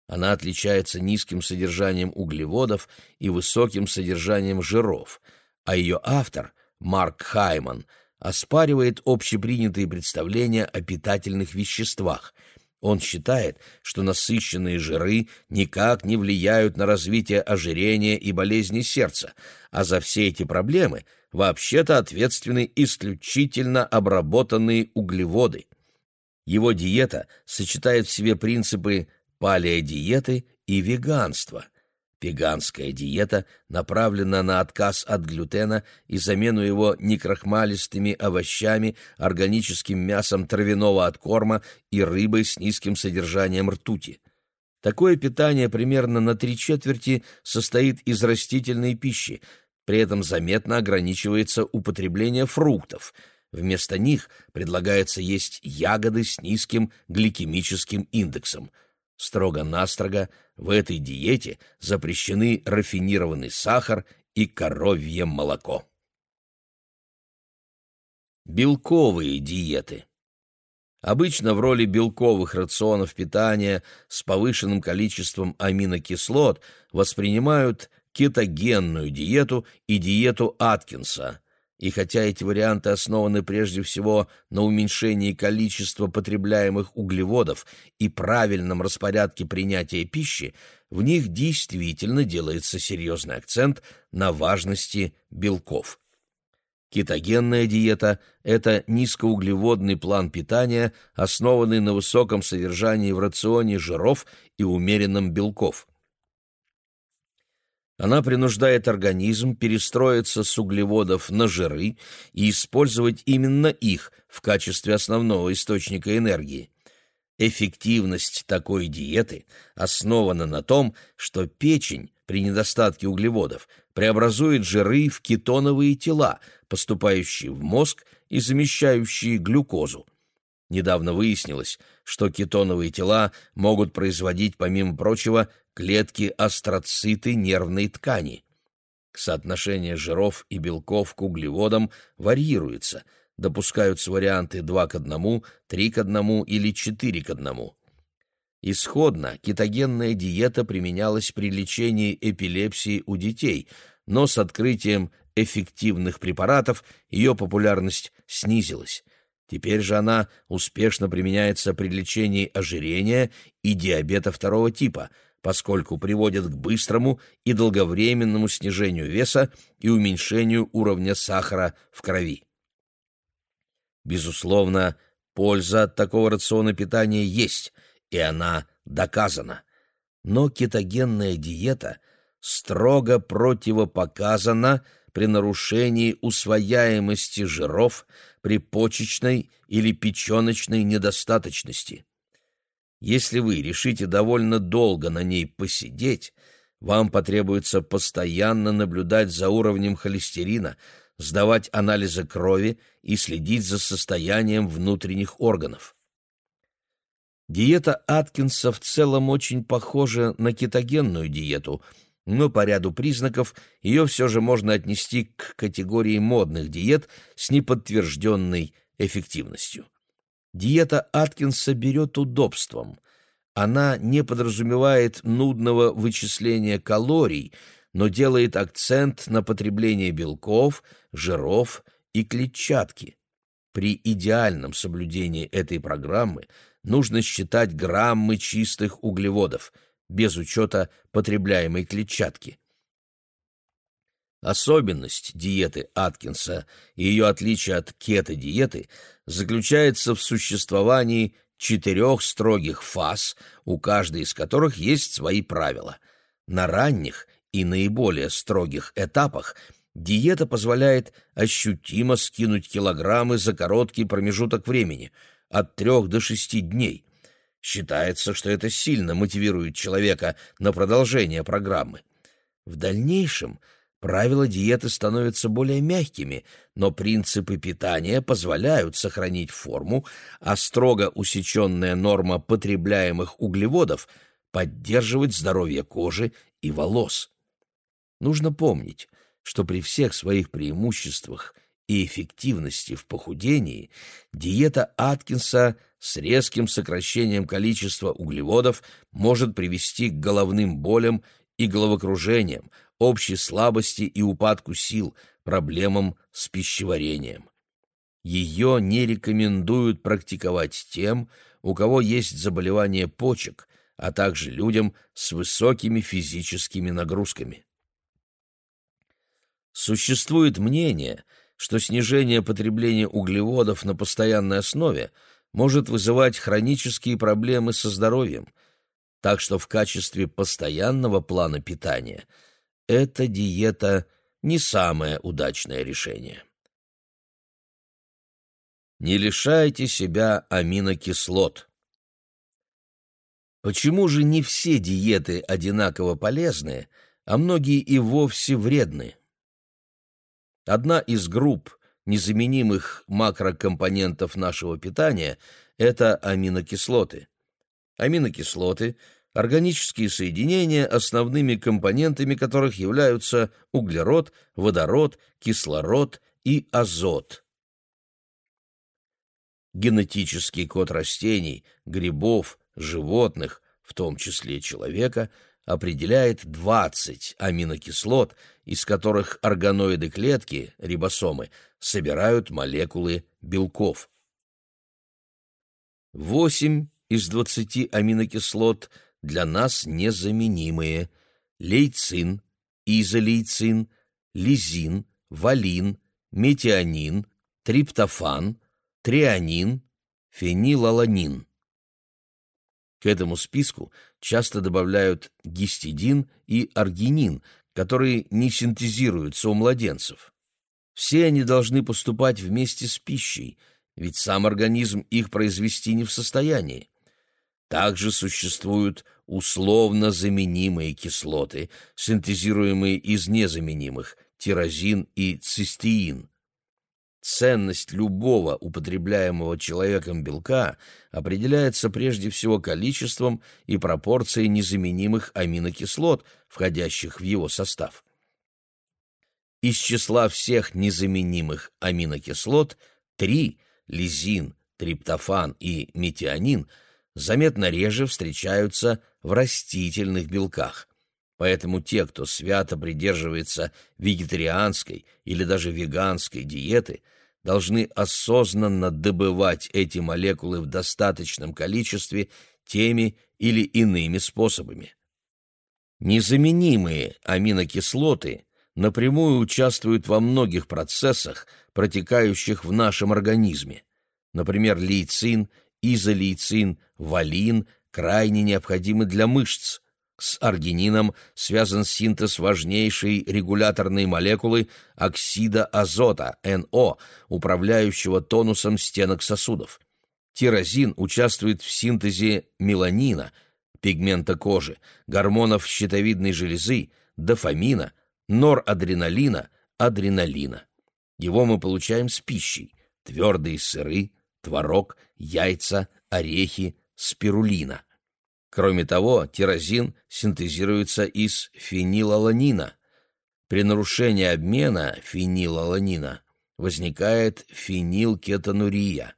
Она отличается низким содержанием углеводов и высоким содержанием жиров, а ее автор, Марк Хайман, оспаривает общепринятые представления о питательных веществах. Он считает, что насыщенные жиры никак не влияют на развитие ожирения и болезни сердца, а за все эти проблемы вообще-то ответственны исключительно обработанные углеводы. Его диета сочетает в себе принципы палеодиеты и веганства – Веганская диета направлена на отказ от глютена и замену его некрахмалистыми овощами, органическим мясом травяного откорма и рыбой с низким содержанием ртути. Такое питание примерно на три четверти состоит из растительной пищи, при этом заметно ограничивается употребление фруктов. Вместо них предлагается есть ягоды с низким гликемическим индексом – Строго-настрого в этой диете запрещены рафинированный сахар и коровье молоко. Белковые диеты Обычно в роли белковых рационов питания с повышенным количеством аминокислот воспринимают кетогенную диету и диету Аткинса – и хотя эти варианты основаны прежде всего на уменьшении количества потребляемых углеводов и правильном распорядке принятия пищи, в них действительно делается серьезный акцент на важности белков. Кетогенная диета – это низкоуглеводный план питания, основанный на высоком содержании в рационе жиров и умеренном белков. Она принуждает организм перестроиться с углеводов на жиры и использовать именно их в качестве основного источника энергии. Эффективность такой диеты основана на том, что печень при недостатке углеводов преобразует жиры в кетоновые тела, поступающие в мозг и замещающие глюкозу. Недавно выяснилось, что кетоновые тела могут производить, помимо прочего, клетки астроциты нервной ткани. Соотношение жиров и белков к углеводам варьируется, допускаются варианты 2 к 1, 3 к 1 или 4 к 1. Исходно кетогенная диета применялась при лечении эпилепсии у детей, но с открытием эффективных препаратов ее популярность снизилась. Теперь же она успешно применяется при лечении ожирения и диабета второго типа – поскольку приводит к быстрому и долговременному снижению веса и уменьшению уровня сахара в крови. Безусловно, польза от такого рациона питания есть, и она доказана. Но кетогенная диета строго противопоказана при нарушении усвояемости жиров при почечной или печеночной недостаточности. Если вы решите довольно долго на ней посидеть, вам потребуется постоянно наблюдать за уровнем холестерина, сдавать анализы крови и следить за состоянием внутренних органов. Диета Аткинса в целом очень похожа на кетогенную диету, но по ряду признаков ее все же можно отнести к категории модных диет с неподтвержденной эффективностью. Диета Аткинса берет удобством. Она не подразумевает нудного вычисления калорий, но делает акцент на потреблении белков, жиров и клетчатки. При идеальном соблюдении этой программы нужно считать граммы чистых углеводов, без учета потребляемой клетчатки. Особенность диеты Аткинса и ее отличие от кето-диеты заключается в существовании четырех строгих фаз, у каждой из которых есть свои правила. На ранних и наиболее строгих этапах диета позволяет ощутимо скинуть килограммы за короткий промежуток времени – от трех до шести дней. Считается, что это сильно мотивирует человека на продолжение программы. В дальнейшем – Правила диеты становятся более мягкими, но принципы питания позволяют сохранить форму, а строго усеченная норма потребляемых углеводов поддерживать здоровье кожи и волос. Нужно помнить, что при всех своих преимуществах и эффективности в похудении диета Аткинса с резким сокращением количества углеводов может привести к головным болям и головокружениям, общей слабости и упадку сил, проблемам с пищеварением. Ее не рекомендуют практиковать тем, у кого есть заболевания почек, а также людям с высокими физическими нагрузками. Существует мнение, что снижение потребления углеводов на постоянной основе может вызывать хронические проблемы со здоровьем, так что в качестве постоянного плана питания эта диета не самое удачное решение. Не лишайте себя аминокислот. Почему же не все диеты одинаково полезны, а многие и вовсе вредны? Одна из групп незаменимых макрокомпонентов нашего питания – это аминокислоты. Аминокислоты – органические соединения, основными компонентами которых являются углерод, водород, кислород и азот. Генетический код растений, грибов, животных, в том числе человека, определяет 20 аминокислот, из которых органоиды клетки, рибосомы, собирают молекулы белков. 8 из 20 аминокислот для нас незаменимые – лейцин, изолейцин, лизин, валин, метионин, триптофан, трианин, фенилаланин. К этому списку часто добавляют гистидин и аргинин, которые не синтезируются у младенцев. Все они должны поступать вместе с пищей, ведь сам организм их произвести не в состоянии. Также существуют условно заменимые кислоты, синтезируемые из незаменимых – тирозин и цистеин. Ценность любого употребляемого человеком белка определяется прежде всего количеством и пропорцией незаменимых аминокислот, входящих в его состав. Из числа всех незаменимых аминокислот три – лизин, триптофан и метионин – заметно реже встречаются в растительных белках. Поэтому те, кто свято придерживается вегетарианской или даже веганской диеты – должны осознанно добывать эти молекулы в достаточном количестве теми или иными способами. Незаменимые аминокислоты напрямую участвуют во многих процессах, протекающих в нашем организме. Например, лейцин, изолейцин, валин крайне необходимы для мышц – с аргинином связан синтез важнейшей регуляторной молекулы оксида азота, НО, управляющего тонусом стенок сосудов. Тирозин участвует в синтезе меланина, пигмента кожи, гормонов щитовидной железы, дофамина, норадреналина, адреналина. Его мы получаем с пищей – твердые сыры, творог, яйца, орехи, спирулина. Кроме того, тирозин синтезируется из фенилаланина. При нарушении обмена фенилаланина возникает фенилкетонурия.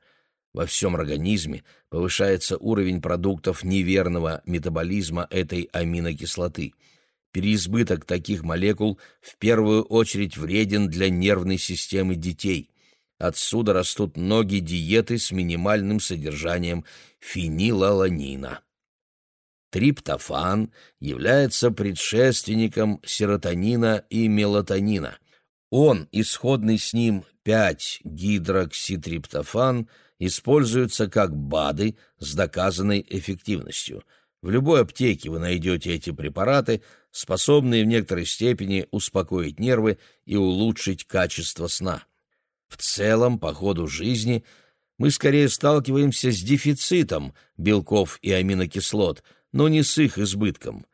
Во всем организме повышается уровень продуктов неверного метаболизма этой аминокислоты. Переизбыток таких молекул в первую очередь вреден для нервной системы детей. Отсюда растут ноги диеты с минимальным содержанием фенилаланина. Триптофан является предшественником серотонина и мелатонина. Он, и сходный с ним 5-гидрокситриптофан, используется как БАДы с доказанной эффективностью. В любой аптеке вы найдете эти препараты, способные в некоторой степени успокоить нервы и улучшить качество сна. В целом, по ходу жизни мы скорее сталкиваемся с дефицитом белков и аминокислот – но не с их избытком.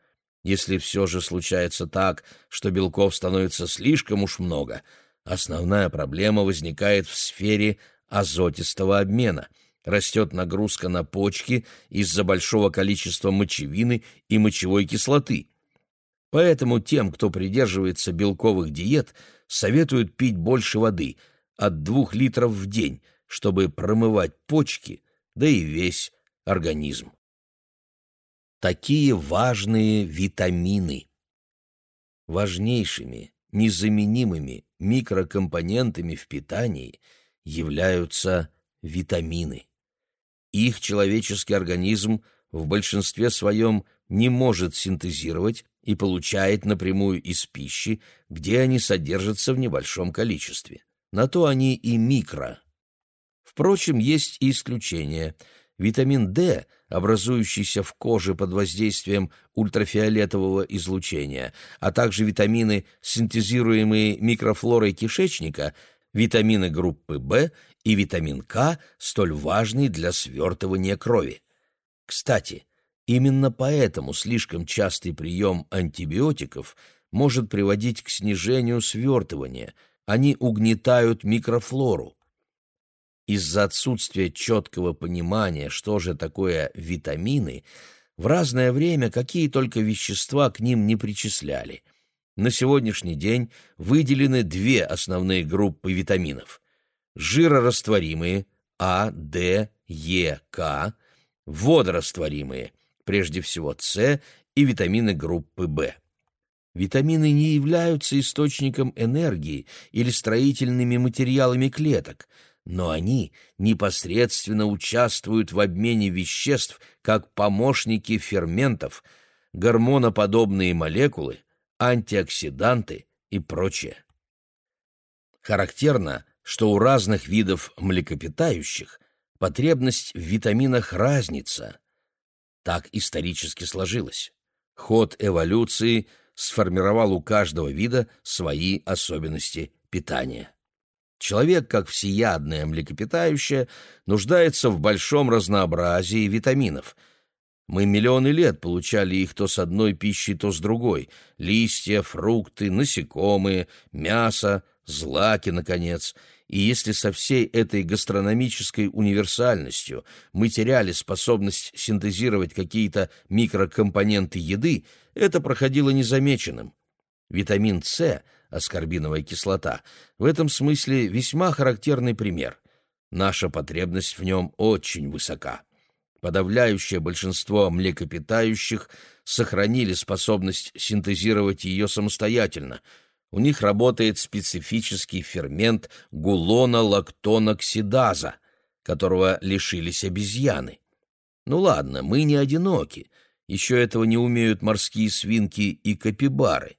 Если все же случается так, что белков становится слишком уж много, основная проблема возникает в сфере азотистого обмена. Растет нагрузка на почки из-за большого количества мочевины и мочевой кислоты. Поэтому тем, кто придерживается белковых диет, советуют пить больше воды, от двух литров в день, чтобы промывать почки, да и весь организм. Такие важные витамины. Важнейшими, незаменимыми микрокомпонентами в питании являются витамины. Их человеческий организм в большинстве своем не может синтезировать и получает напрямую из пищи, где они содержатся в небольшом количестве. На то они и микро. Впрочем, есть и исключения. Витамин D, образующийся в коже под воздействием ультрафиолетового излучения, а также витамины, синтезируемые микрофлорой кишечника, витамины группы В и витамин К, столь важный для свертывания крови. Кстати, именно поэтому слишком частый прием антибиотиков может приводить к снижению свертывания, они угнетают микрофлору. Из-за отсутствия четкого понимания, что же такое витамины, в разное время какие только вещества к ним не причисляли. На сегодняшний день выделены две основные группы витаминов. Жирорастворимые А, Д, Е, К, водорастворимые, прежде всего С и витамины группы В. Витамины не являются источником энергии или строительными материалами клеток, но они непосредственно участвуют в обмене веществ как помощники ферментов, гормоноподобные молекулы, антиоксиданты и прочее. Характерно, что у разных видов млекопитающих потребность в витаминах разнится. Так исторически сложилось. Ход эволюции – сформировал у каждого вида свои особенности питания. Человек, как всеядное млекопитающее, нуждается в большом разнообразии витаминов. Мы миллионы лет получали их то с одной пищей, то с другой. Листья, фрукты, насекомые, мясо, злаки, наконец — и если со всей этой гастрономической универсальностью мы теряли способность синтезировать какие-то микрокомпоненты еды, это проходило незамеченным. Витамин С, аскорбиновая кислота, в этом смысле весьма характерный пример. Наша потребность в нем очень высока. Подавляющее большинство млекопитающих сохранили способность синтезировать ее самостоятельно – у них работает специфический фермент гулона-лактоноксидаза, которого лишились обезьяны. Ну ладно, мы не одиноки, еще этого не умеют морские свинки и капибары.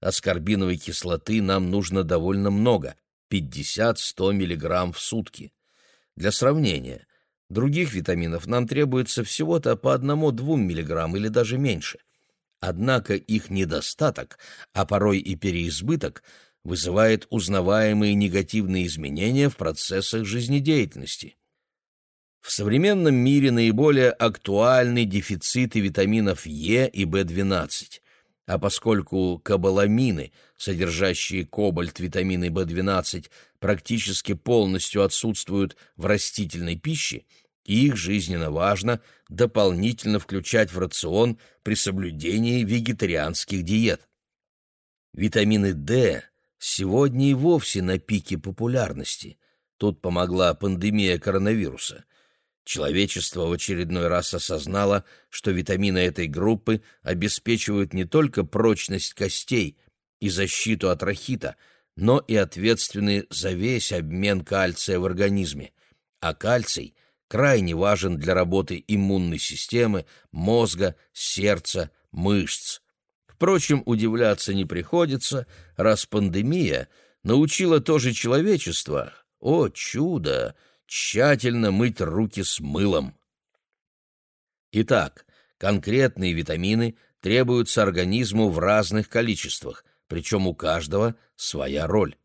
Аскорбиновой кислоты нам нужно довольно много — 50-100 мг в сутки. Для сравнения, других витаминов нам требуется всего-то по 1-2 мг или даже меньше — Однако их недостаток, а порой и переизбыток, вызывает узнаваемые негативные изменения в процессах жизнедеятельности. В современном мире наиболее актуальны дефициты витаминов Е и В12, а поскольку кобаламины, содержащие кобальт, витамины В12, практически полностью отсутствуют в растительной пище, их жизненно важно дополнительно включать в рацион при соблюдении вегетарианских диет. Витамины D сегодня и вовсе на пике популярности. Тут помогла пандемия коронавируса. Человечество в очередной раз осознало, что витамины этой группы обеспечивают не только прочность костей и защиту от рахита, но и ответственны за весь обмен кальция в организме. А кальций крайне важен для работы иммунной системы, мозга, сердца, мышц. Впрочем, удивляться не приходится, раз пандемия научила тоже человечество, о чудо, тщательно мыть руки с мылом. Итак, конкретные витамины требуются организму в разных количествах, причем у каждого своя роль.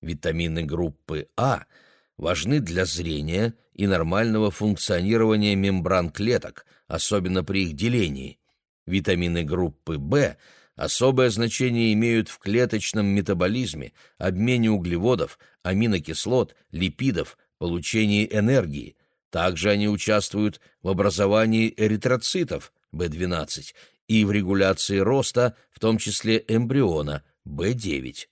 Витамины группы А – важны для зрения и нормального функционирования мембран клеток, особенно при их делении. Витамины группы В особое значение имеют в клеточном метаболизме, обмене углеводов, аминокислот, липидов, получении энергии. Также они участвуют в образовании эритроцитов В12 и в регуляции роста, в том числе эмбриона, В9.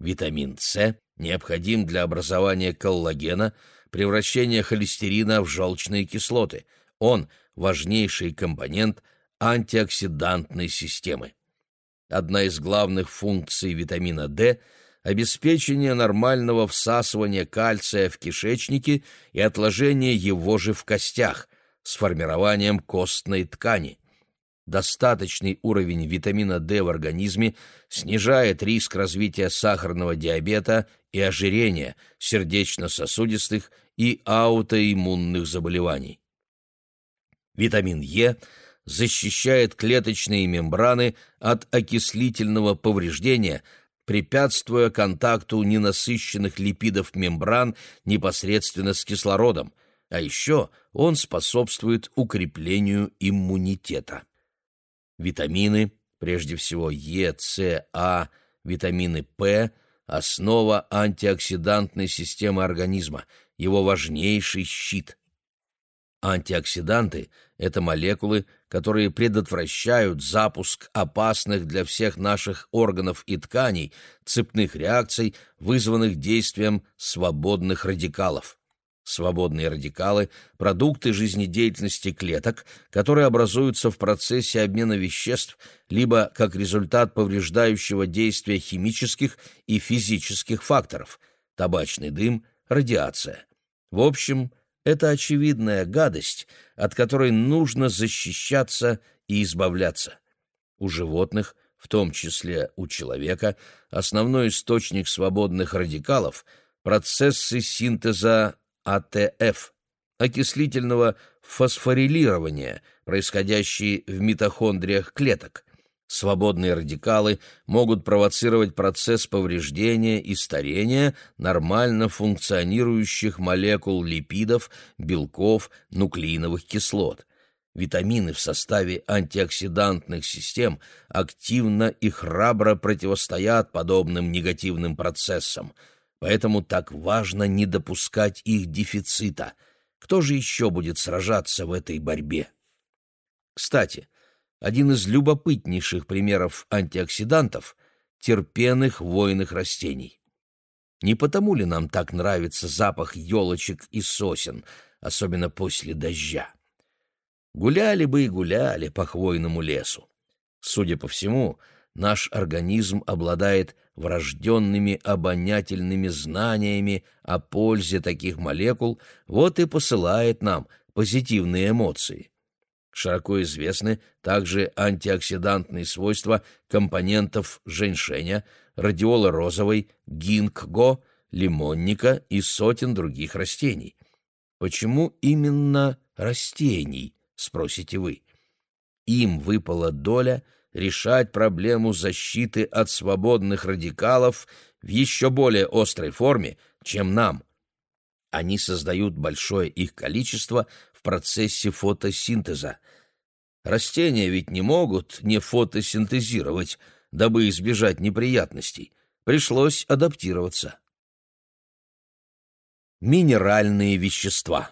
Витамин С необходим для образования коллагена, превращения холестерина в желчные кислоты. Он – важнейший компонент антиоксидантной системы. Одна из главных функций витамина D – обеспечение нормального всасывания кальция в кишечнике и отложение его же в костях с формированием костной ткани. Достаточный уровень витамина D в организме снижает риск развития сахарного диабета и ожирения, сердечно-сосудистых и аутоиммунных заболеваний. Витамин Е защищает клеточные мембраны от окислительного повреждения, препятствуя контакту ненасыщенных липидов мембран непосредственно с кислородом, а еще он способствует укреплению иммунитета. Витамины, прежде всего Е, С, А, витамины П – основа антиоксидантной системы организма, его важнейший щит. Антиоксиданты – это молекулы, которые предотвращают запуск опасных для всех наших органов и тканей цепных реакций, вызванных действием свободных радикалов. Свободные радикалы – продукты жизнедеятельности клеток, которые образуются в процессе обмена веществ либо как результат повреждающего действия химических и физических факторов – табачный дым, радиация. В общем, это очевидная гадость, от которой нужно защищаться и избавляться. У животных, в том числе у человека, основной источник свободных радикалов – процессы синтеза АТФ, окислительного фосфорилирования, происходящие в митохондриях клеток. Свободные радикалы могут провоцировать процесс повреждения и старения нормально функционирующих молекул липидов, белков, нуклеиновых кислот. Витамины в составе антиоксидантных систем активно и храбро противостоят подобным негативным процессам – Поэтому так важно не допускать их дефицита. Кто же еще будет сражаться в этой борьбе? Кстати, один из любопытнейших примеров антиоксидантов — терпеных хвойных растений. Не потому ли нам так нравится запах елочек и сосен, особенно после дождя? Гуляли бы и гуляли по хвойному лесу. Судя по всему, наш организм обладает врожденными обонятельными знаниями о пользе таких молекул, вот и посылает нам позитивные эмоции. Широко известны также антиоксидантные свойства компонентов женьшеня, радиола розовой, гинкго, лимонника и сотен других растений. Почему именно растений, спросите вы? Им выпала доля – решать проблему защиты от свободных радикалов в еще более острой форме, чем нам. Они создают большое их количество процессе фотосинтеза. Растения ведь не могут не фотосинтезировать, дабы избежать неприятностей. Пришлось адаптироваться. Минеральные вещества.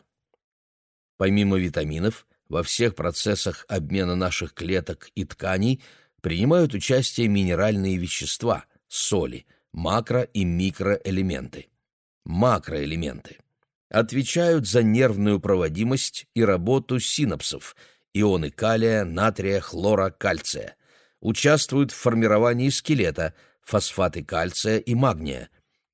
Помимо витаминов, во всех процессах обмена наших клеток и тканей принимают участие минеральные вещества, соли, макро- и микроэлементы. Макроэлементы отвечают за нервную проводимость и работу синапсов, ионы калия, натрия, хлора, кальция. Участвуют в формировании скелета, фосфаты кальция и магния.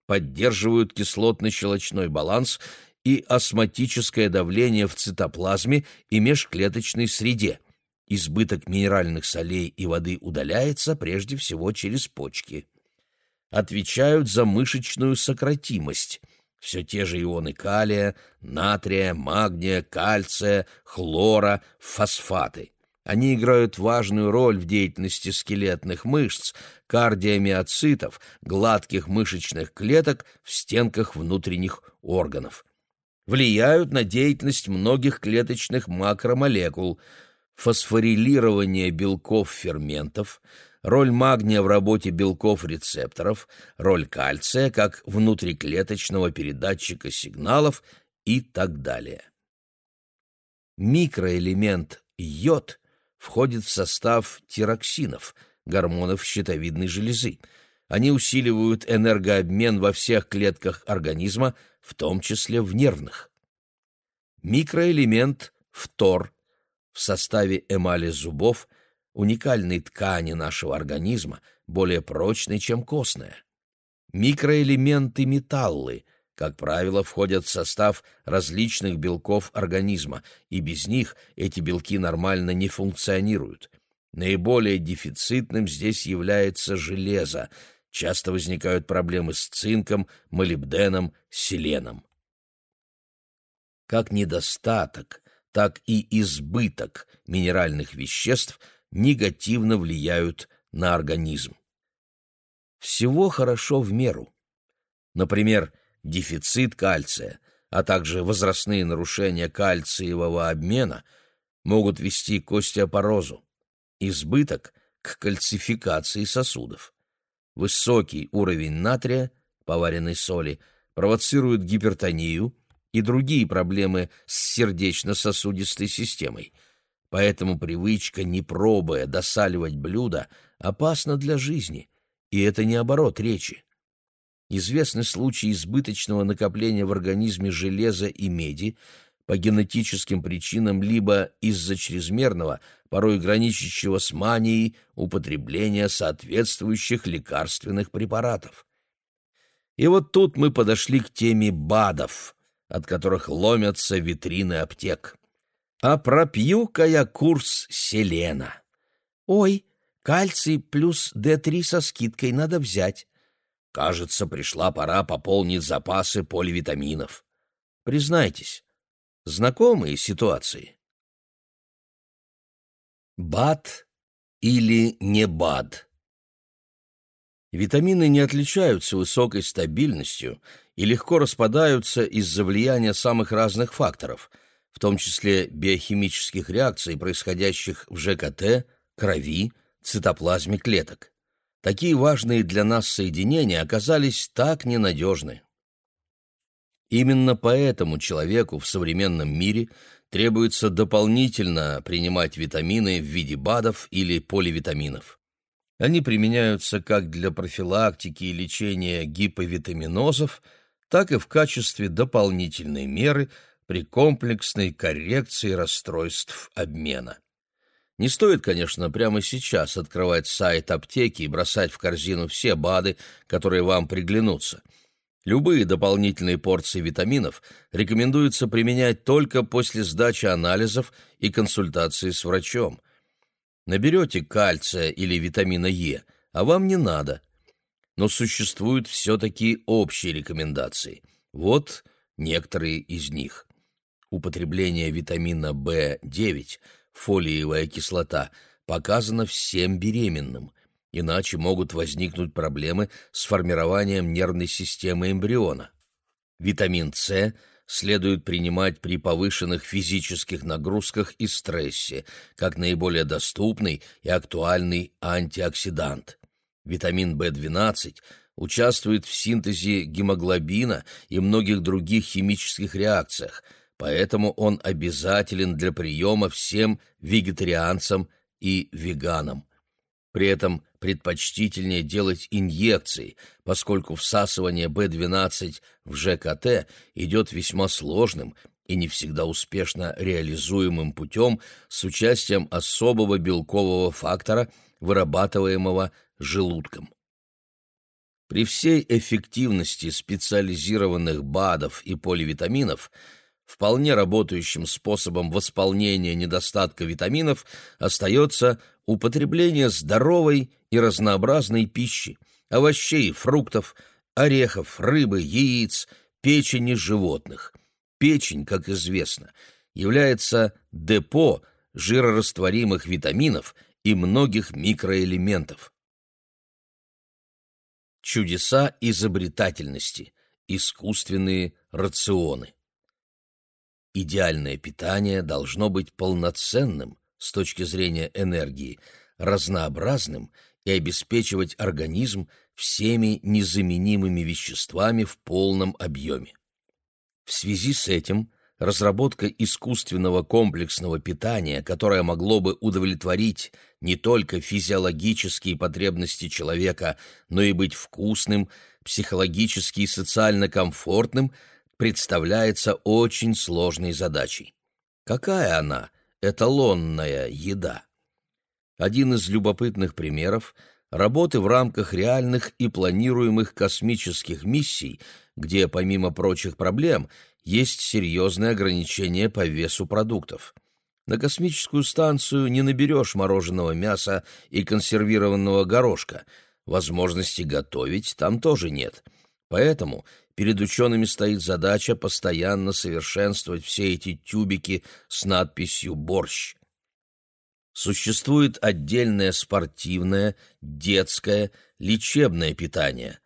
Поддерживают кислотно-щелочной баланс и осмотическое давление в цитоплазме и межклеточной среде. Избыток минеральных солей и воды удаляется прежде всего через почки. Отвечают за мышечную сократимость. Все те же ионы калия, натрия, магния, кальция, хлора, фосфаты. Они играют важную роль в деятельности скелетных мышц, кардиомиоцитов, гладких мышечных клеток в стенках внутренних органов влияют на деятельность многих клеточных макромолекул, фосфорилирование белков ферментов, роль магния в работе белков-рецепторов, роль кальция как внутриклеточного передатчика сигналов и так далее. Микроэлемент йод входит в состав тироксинов, гормонов щитовидной железы. Они усиливают энергообмен во всех клетках организма, в том числе в нервных. Микроэлемент фтор в составе эмали зубов, уникальной ткани нашего организма, более прочной, чем костная. Микроэлементы металлы, как правило, входят в состав различных белков организма, и без них эти белки нормально не функционируют. Наиболее дефицитным здесь является железо. Часто возникают проблемы с цинком, молибденом, селеном. Как недостаток, так и избыток минеральных веществ негативно влияют на организм. Всего хорошо в меру. Например, дефицит кальция, а также возрастные нарушения кальциевого обмена могут вести к остеопорозу, избыток – к кальцификации сосудов. Высокий уровень натрия, поваренной соли, провоцирует гипертонию и другие проблемы с сердечно-сосудистой системой. Поэтому привычка, не пробуя досаливать блюда, опасна для жизни – и это не оборот речи. Известны случаи избыточного накопления в организме железа и меди по генетическим причинам либо из-за чрезмерного, порой граничащего с манией, употребления соответствующих лекарственных препаратов. И вот тут мы подошли к теме БАДов, от которых ломятся витрины аптек. А пропью-ка я курс селена. Ой, Кальций плюс D3 со скидкой надо взять. Кажется, пришла пора пополнить запасы поливитаминов. Признайтесь, знакомые ситуации? БАД или не БАД? Витамины не отличаются высокой стабильностью и легко распадаются из-за влияния самых разных факторов, в том числе биохимических реакций, происходящих в ЖКТ, крови, цитоплазме клеток. Такие важные для нас соединения оказались так ненадежны. Именно поэтому человеку в современном мире требуется дополнительно принимать витамины в виде БАДов или поливитаминов. Они применяются как для профилактики и лечения гиповитаминозов, так и в качестве дополнительной меры при комплексной коррекции расстройств обмена. Не стоит, конечно, прямо сейчас открывать сайт аптеки и бросать в корзину все БАДы, которые вам приглянутся. Любые дополнительные порции витаминов рекомендуется применять только после сдачи анализов и консультации с врачом. Наберете кальция или витамина Е, а вам не надо. Но существуют все-таки общие рекомендации. Вот некоторые из них. Употребление витамина В9 – фолиевая кислота, показана всем беременным, иначе могут возникнуть проблемы с формированием нервной системы эмбриона. Витамин С следует принимать при повышенных физических нагрузках и стрессе, как наиболее доступный и актуальный антиоксидант. Витамин В12 участвует в синтезе гемоглобина и многих других химических реакциях – поэтому он обязателен для приема всем вегетарианцам и веганам. При этом предпочтительнее делать инъекции, поскольку всасывание В12 в ЖКТ идет весьма сложным и не всегда успешно реализуемым путем с участием особого белкового фактора, вырабатываемого желудком. При всей эффективности специализированных БАДов и поливитаминов – вполне работающим способом восполнения недостатка витаминов остается употребление здоровой и разнообразной пищи, овощей, фруктов, орехов, рыбы, яиц, печени животных. Печень, как известно, является депо жирорастворимых витаминов и многих микроэлементов. Чудеса изобретательности. Искусственные рационы. Идеальное питание должно быть полноценным с точки зрения энергии, разнообразным и обеспечивать организм всеми незаменимыми веществами в полном объеме. В связи с этим разработка искусственного комплексного питания, которое могло бы удовлетворить не только физиологические потребности человека, но и быть вкусным, психологически и социально комфортным, представляется очень сложной задачей. Какая она, эталонная еда? Один из любопытных примеров – работы в рамках реальных и планируемых космических миссий, где, помимо прочих проблем, есть серьезные ограничения по весу продуктов. На космическую станцию не наберешь мороженого мяса и консервированного горошка. Возможности готовить там тоже нет. Поэтому перед учеными стоит задача постоянно совершенствовать все эти тюбики с надписью «Борщ». Существует отдельное спортивное, детское, лечебное питание,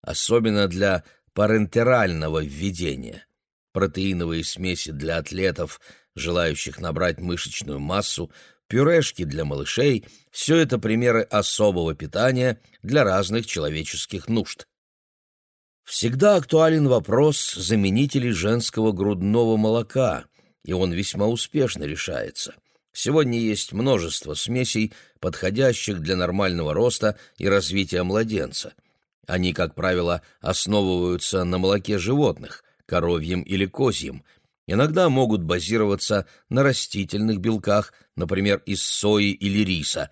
особенно для парентерального введения протеиновые смеси для атлетов, желающих набрать мышечную массу, пюрешки для малышей – все это примеры особого питания для разных человеческих нужд. Всегда актуален вопрос заменителей женского грудного молока, и он весьма успешно решается. Сегодня есть множество смесей, подходящих для нормального роста и развития младенца. Они, как правило, основываются на молоке животных – коровьим или козьим, иногда могут базироваться на растительных белках, например, из сои или риса.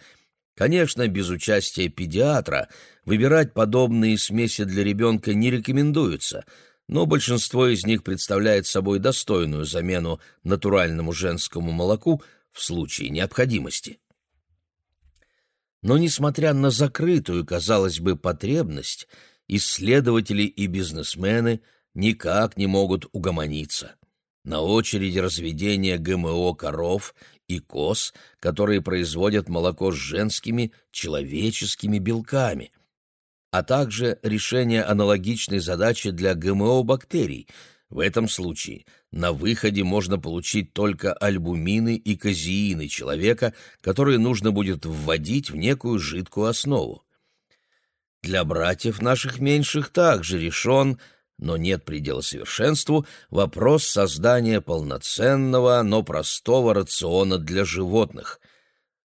Конечно, без участия педиатра выбирать подобные смеси для ребенка не рекомендуется, но большинство из них представляет собой достойную замену натуральному женскому молоку в случае необходимости. Но, несмотря на закрытую, казалось бы, потребность, исследователи и бизнесмены – никак не могут угомониться. На очереди разведение ГМО коров и коз, которые производят молоко с женскими человеческими белками, а также решение аналогичной задачи для ГМО бактерий. В этом случае на выходе можно получить только альбумины и казеины человека, которые нужно будет вводить в некую жидкую основу. Для братьев наших меньших также решен – но нет предела совершенству, вопрос создания полноценного, но простого рациона для животных.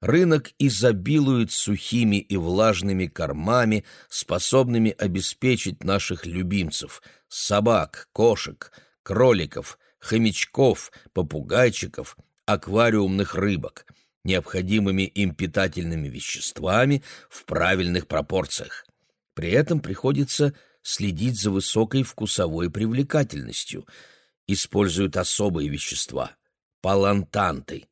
Рынок изобилует сухими и влажными кормами, способными обеспечить наших любимцев – собак, кошек, кроликов, хомячков, попугайчиков, аквариумных рыбок – необходимыми им питательными веществами в правильных пропорциях. При этом приходится следить за высокой вкусовой привлекательностью. Используют особые вещества – палантанты.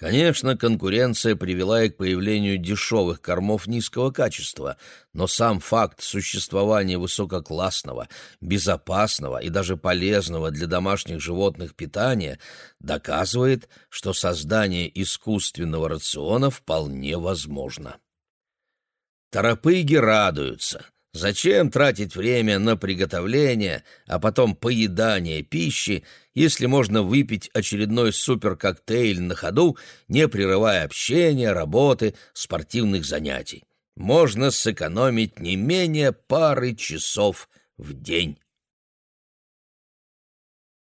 Конечно, конкуренция привела и к появлению дешевых кормов низкого качества, но сам факт существования высококлассного, безопасного и даже полезного для домашних животных питания доказывает, что создание искусственного рациона вполне возможно. Торопыги радуются – Зачем тратить время на приготовление, а потом поедание пищи, если можно выпить очередной суперкоктейль на ходу, не прерывая общения, работы, спортивных занятий? Можно сэкономить не менее пары часов в день.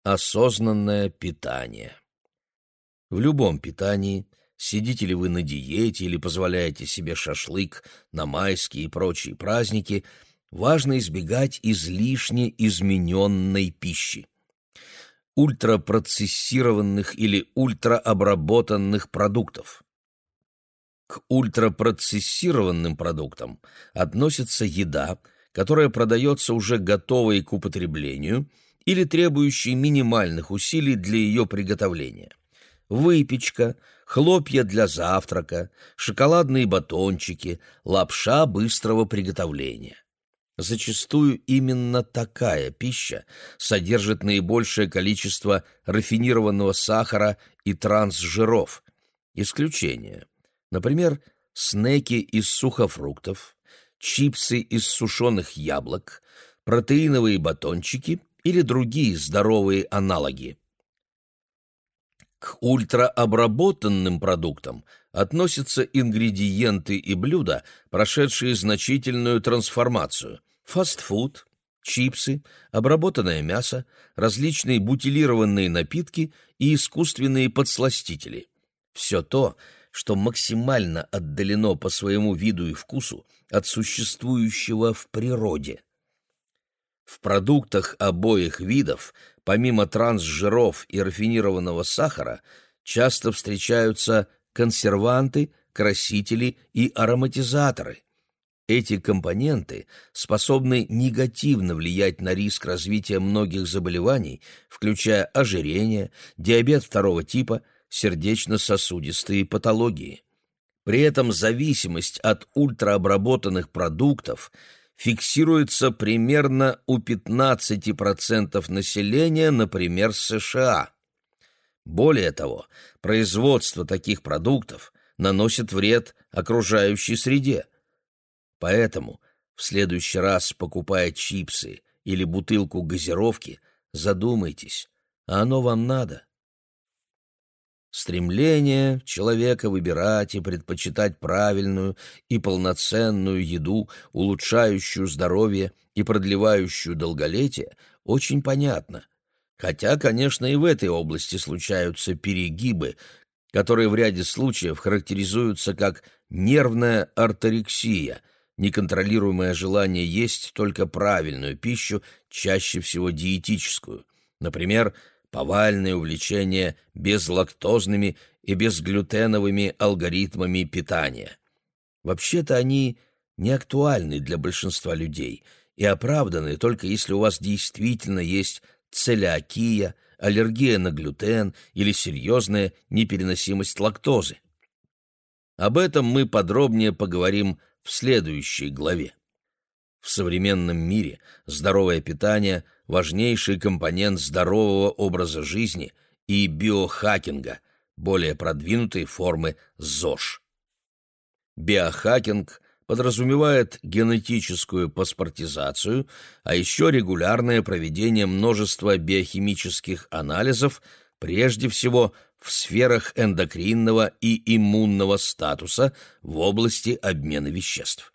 Осознанное питание В любом питании Сидите ли вы на диете или позволяете себе шашлык на майские и прочие праздники, важно избегать излишне измененной пищи. Ультрапроцессированных или ультраобработанных продуктов. К ультрапроцессированным продуктам относится еда, которая продается уже готовой к употреблению или требующей минимальных усилий для ее приготовления. Выпечка – хлопья для завтрака, шоколадные батончики, лапша быстрого приготовления. Зачастую именно такая пища содержит наибольшее количество рафинированного сахара и трансжиров. Исключения. Например, снеки из сухофруктов, чипсы из сушеных яблок, протеиновые батончики или другие здоровые аналоги. К ультраобработанным продуктам относятся ингредиенты и блюда, прошедшие значительную трансформацию. Фастфуд, чипсы, обработанное мясо, различные бутилированные напитки и искусственные подсластители. Все то, что максимально отдалено по своему виду и вкусу от существующего в природе. В продуктах обоих видов, помимо трансжиров и рафинированного сахара, часто встречаются консерванты, красители и ароматизаторы. Эти компоненты способны негативно влиять на риск развития многих заболеваний, включая ожирение, диабет второго типа, сердечно-сосудистые патологии. При этом зависимость от ультраобработанных продуктов фиксируется примерно у 15% населения, например, США. Более того, производство таких продуктов наносит вред окружающей среде. Поэтому в следующий раз, покупая чипсы или бутылку газировки, задумайтесь, а оно вам надо? Стремление человека выбирать и предпочитать правильную и полноценную еду, улучшающую здоровье и продлевающую долголетие, очень понятно. Хотя, конечно, и в этой области случаются перегибы, которые в ряде случаев характеризуются как нервная орторексия, неконтролируемое желание есть только правильную пищу, чаще всего диетическую. Например, повальное увлечение безлактозными и безглютеновыми алгоритмами питания. Вообще-то они не актуальны для большинства людей и оправданы только если у вас действительно есть целиакия, аллергия на глютен или серьезная непереносимость лактозы. Об этом мы подробнее поговорим в следующей главе. В современном мире здоровое питание – важнейший компонент здорового образа жизни и биохакинга, более продвинутой формы ЗОЖ. Биохакинг подразумевает генетическую паспортизацию, а еще регулярное проведение множества биохимических анализов, прежде всего в сферах эндокринного и иммунного статуса в области обмена веществ.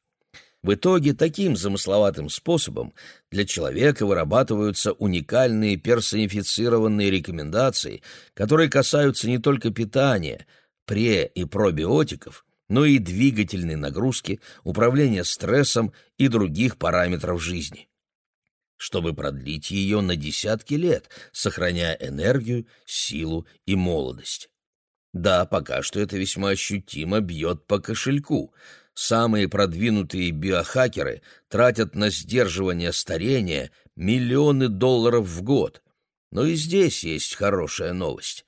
В итоге таким замысловатым способом для человека вырабатываются уникальные персонифицированные рекомендации, которые касаются не только питания, пре- и пробиотиков, но и двигательной нагрузки, управления стрессом и других параметров жизни чтобы продлить ее на десятки лет, сохраняя энергию, силу и молодость. Да, пока что это весьма ощутимо бьет по кошельку — самые продвинутые биохакеры тратят на сдерживание старения миллионы долларов в год. Но и здесь есть хорошая новость.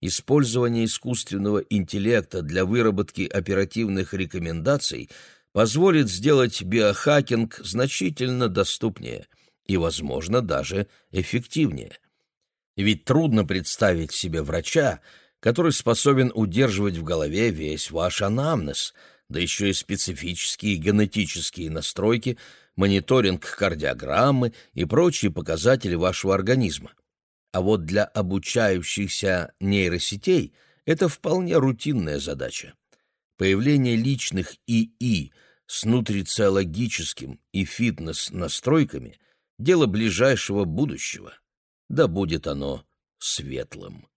Использование искусственного интеллекта для выработки оперативных рекомендаций позволит сделать биохакинг значительно доступнее и, возможно, даже эффективнее. Ведь трудно представить себе врача, который способен удерживать в голове весь ваш анамнез – да еще и специфические генетические настройки, мониторинг кардиограммы и прочие показатели вашего организма. А вот для обучающихся нейросетей это вполне рутинная задача. Появление личных ИИ с нутрициологическим и фитнес-настройками – дело ближайшего будущего. Да будет оно светлым.